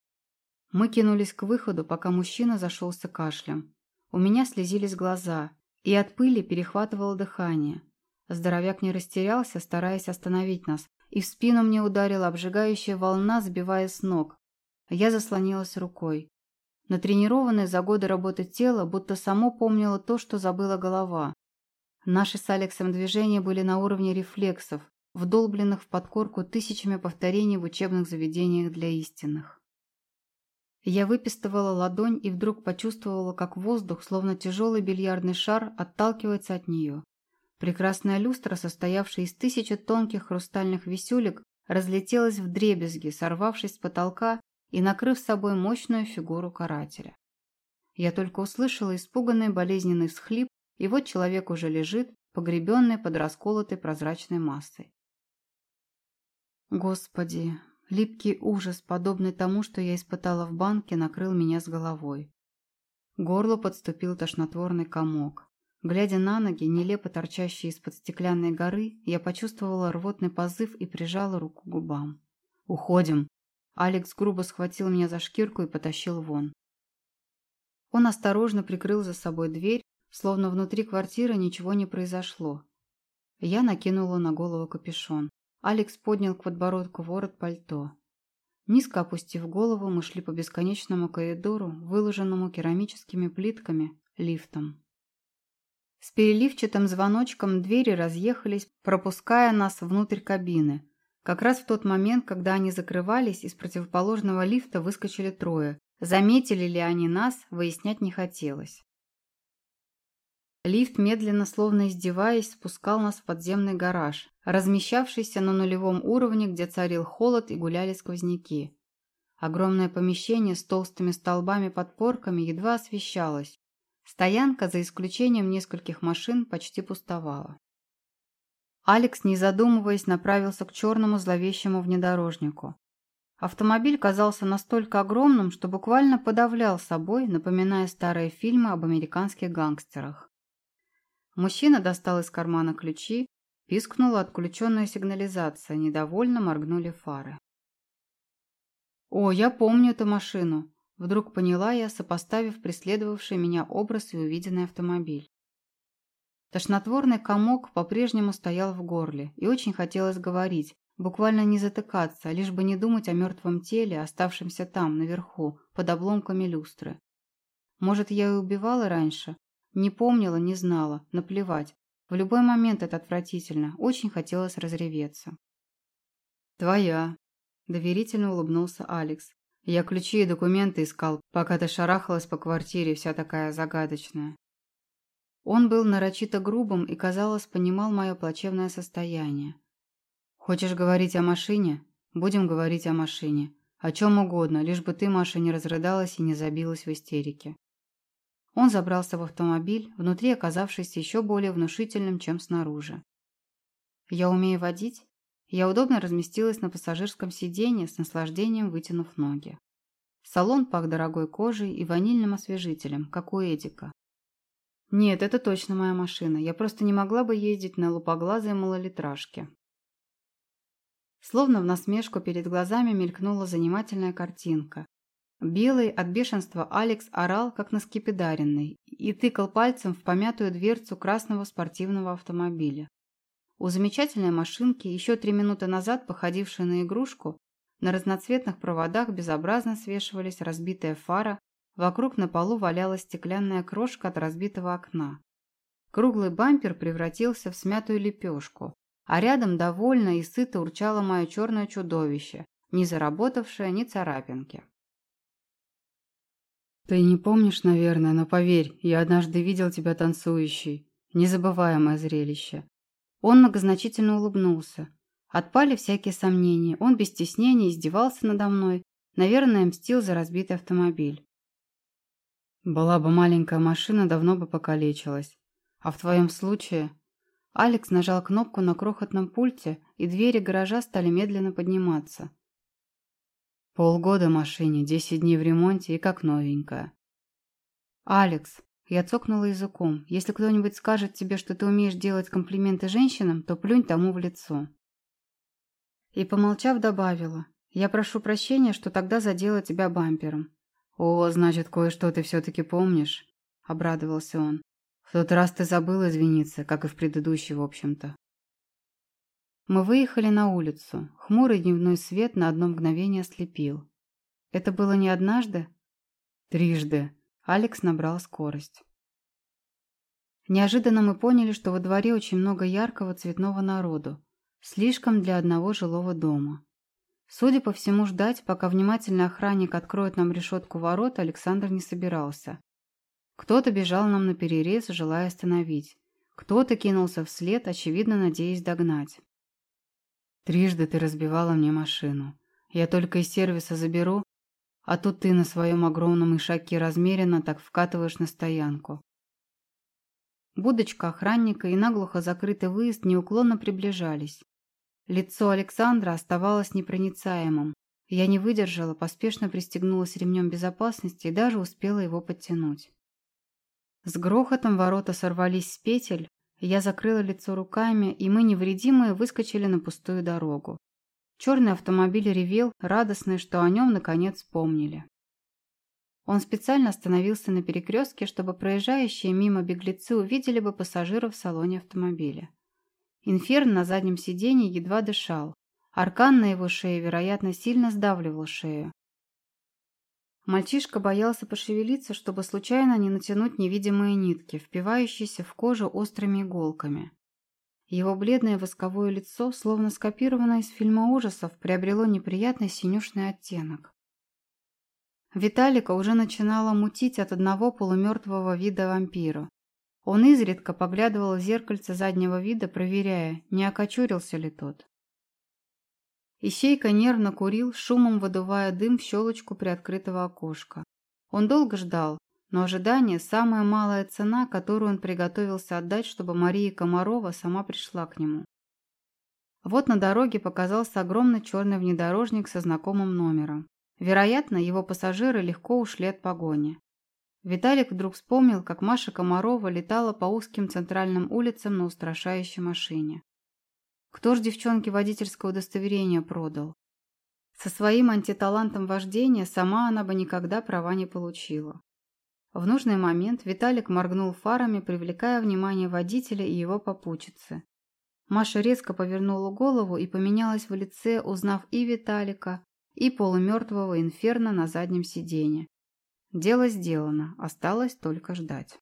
Мы кинулись к выходу, пока мужчина зашелся кашлем. У меня слезились глаза. и от пыли перехватывало дыхание. Здоровяк не растерялся, стараясь остановить нас, и в спину мне ударила обжигающая волна, сбивая с ног. Я заслонилась рукой. Натренированное за годы работы тело будто само помнило то, что забыла голова. Наши с Алексом движения были на уровне рефлексов, вдолбленных в подкорку тысячами повторений в учебных заведениях для истинных. Я выпистывала ладонь и вдруг почувствовала, как воздух, словно тяжелый бильярдный шар, отталкивается от нее. Прекрасная люстра, состоявшая из тысячи тонких хрустальных висюлек, разлетелась в дребезги, сорвавшись с потолка и накрыв собой мощную фигуру карателя. Я только услышала испуганный болезненный всхлип, и вот человек уже лежит, погребенный под расколотой прозрачной массой. Господи, липкий ужас, подобный тому, что я испытала в банке, накрыл меня с головой. Горло подступил тошнотворный комок. Глядя на ноги, нелепо торчащие из-под стеклянной горы, я почувствовала рвотный позыв и прижала руку к губам. «Уходим!» Алекс грубо схватил меня за шкирку и потащил вон. Он осторожно прикрыл за собой дверь, словно внутри квартиры ничего не произошло. Я накинула на голову капюшон. Алекс поднял к подбородку ворот пальто. Низко опустив голову, мы шли по бесконечному коридору, выложенному керамическими плитками, лифтом. С переливчатым звоночком двери разъехались, пропуская нас внутрь кабины. Как раз в тот момент, когда они закрывались, из противоположного лифта выскочили трое. Заметили ли они нас, выяснять не хотелось. Лифт, медленно, словно издеваясь, спускал нас в подземный гараж, размещавшийся на нулевом уровне, где царил холод и гуляли сквозняки. Огромное помещение с толстыми столбами-подпорками едва освещалось. Стоянка, за исключением нескольких машин, почти пустовала. Алекс, не задумываясь, направился к черному зловещему внедорожнику. Автомобиль казался настолько огромным, что буквально подавлял собой, напоминая старые фильмы об американских гангстерах. Мужчина достал из кармана ключи, пискнула отключенная сигнализация, недовольно моргнули фары. «О, я помню эту машину», Вдруг поняла я, сопоставив преследовавший меня образ и увиденный автомобиль. Тошнотворный комок по-прежнему стоял в горле, и очень хотелось говорить, буквально не затыкаться, лишь бы не думать о мертвом теле, оставшемся там, наверху, под обломками люстры. Может, я и убивала раньше? Не помнила, не знала, наплевать. В любой момент это отвратительно, очень хотелось разреветься. «Твоя», – доверительно улыбнулся Алекс. Я ключи и документы искал, пока ты шарахалась по квартире, вся такая загадочная. Он был нарочито грубым и, казалось, понимал мое плачевное состояние. Хочешь говорить о машине? Будем говорить о машине. О чем угодно, лишь бы ты, Маша, не разрыдалась и не забилась в истерике. Он забрался в автомобиль, внутри оказавшийся еще более внушительным, чем снаружи. Я умею водить? Я удобно разместилась на пассажирском сиденье с наслаждением вытянув ноги. Салон пах дорогой кожей и ванильным освежителем, как у Эдика. Нет, это точно моя машина. Я просто не могла бы ездить на лупоглазой малолитражке. Словно в насмешку перед глазами мелькнула занимательная картинка. Белый от бешенства Алекс орал, как наскепидаренный, и тыкал пальцем в помятую дверцу красного спортивного автомобиля. У замечательной машинки, еще три минуты назад походившей на игрушку, на разноцветных проводах безобразно свешивались разбитая фара, вокруг на полу валялась стеклянная крошка от разбитого окна. Круглый бампер превратился в смятую лепешку, а рядом довольно и сыто урчало мое черное чудовище, не заработавшее ни царапинки. «Ты не помнишь, наверное, но поверь, я однажды видел тебя танцующей. Незабываемое зрелище. Он многозначительно улыбнулся. Отпали всякие сомнения. Он без стеснения издевался надо мной. Наверное, мстил за разбитый автомобиль. Была бы маленькая машина, давно бы покалечилась. А в твоем случае... Алекс нажал кнопку на крохотном пульте, и двери гаража стали медленно подниматься. Полгода машине, десять дней в ремонте и как новенькая. «Алекс, я цокнула языком. Если кто-нибудь скажет тебе, что ты умеешь делать комплименты женщинам, то плюнь тому в лицо. И, помолчав, добавила. Я прошу прощения, что тогда задела тебя бампером. О, значит, кое-что ты все-таки помнишь, обрадовался он. В тот раз ты забыл извиниться, как и в предыдущий, в общем-то. Мы выехали на улицу. Хмурый дневной свет на одно мгновение ослепил. Это было не однажды? Трижды. Алекс набрал скорость. Неожиданно мы поняли, что во дворе очень много яркого цветного народу. Слишком для одного жилого дома. Судя по всему, ждать, пока внимательный охранник откроет нам решетку ворот, Александр не собирался. Кто-то бежал нам на перерез, желая остановить. Кто-то кинулся вслед, очевидно, надеясь догнать. Трижды ты разбивала мне машину. Я только из сервиса заберу, а тут ты на своем огромном ишаке размеренно так вкатываешь на стоянку. Будочка охранника и наглухо закрытый выезд неуклонно приближались. Лицо Александра оставалось непроницаемым. Я не выдержала, поспешно пристегнулась ремнем безопасности и даже успела его подтянуть. С грохотом ворота сорвались с петель, я закрыла лицо руками, и мы, невредимые, выскочили на пустую дорогу. Черный автомобиль ревел, радостный, что о нем наконец вспомнили. Он специально остановился на перекрестке, чтобы проезжающие мимо беглецы увидели бы пассажиров в салоне автомобиля. Инферн на заднем сиденье едва дышал. Аркан на его шее, вероятно, сильно сдавливал шею. Мальчишка боялся пошевелиться, чтобы случайно не натянуть невидимые нитки, впивающиеся в кожу острыми иголками. Его бледное восковое лицо, словно скопированное из фильма ужасов, приобрело неприятный синюшный оттенок. Виталика уже начинала мутить от одного полумертвого вида вампира. Он изредка поглядывал в зеркальце заднего вида, проверяя, не окочурился ли тот. Ищейка нервно курил, шумом выдувая дым в щелочку приоткрытого окошка. Он долго ждал, но ожидание – самая малая цена, которую он приготовился отдать, чтобы Мария Комарова сама пришла к нему. Вот на дороге показался огромный черный внедорожник со знакомым номером. Вероятно, его пассажиры легко ушли от погони. Виталик вдруг вспомнил, как Маша Комарова летала по узким центральным улицам на устрашающей машине. Кто ж девчонке водительское удостоверение продал? Со своим антиталантом вождения сама она бы никогда права не получила. В нужный момент Виталик моргнул фарами, привлекая внимание водителя и его попутчицы. Маша резко повернула голову и поменялась в лице, узнав и Виталика, и полумертвого инферно на заднем сиденье. Дело сделано, осталось только ждать.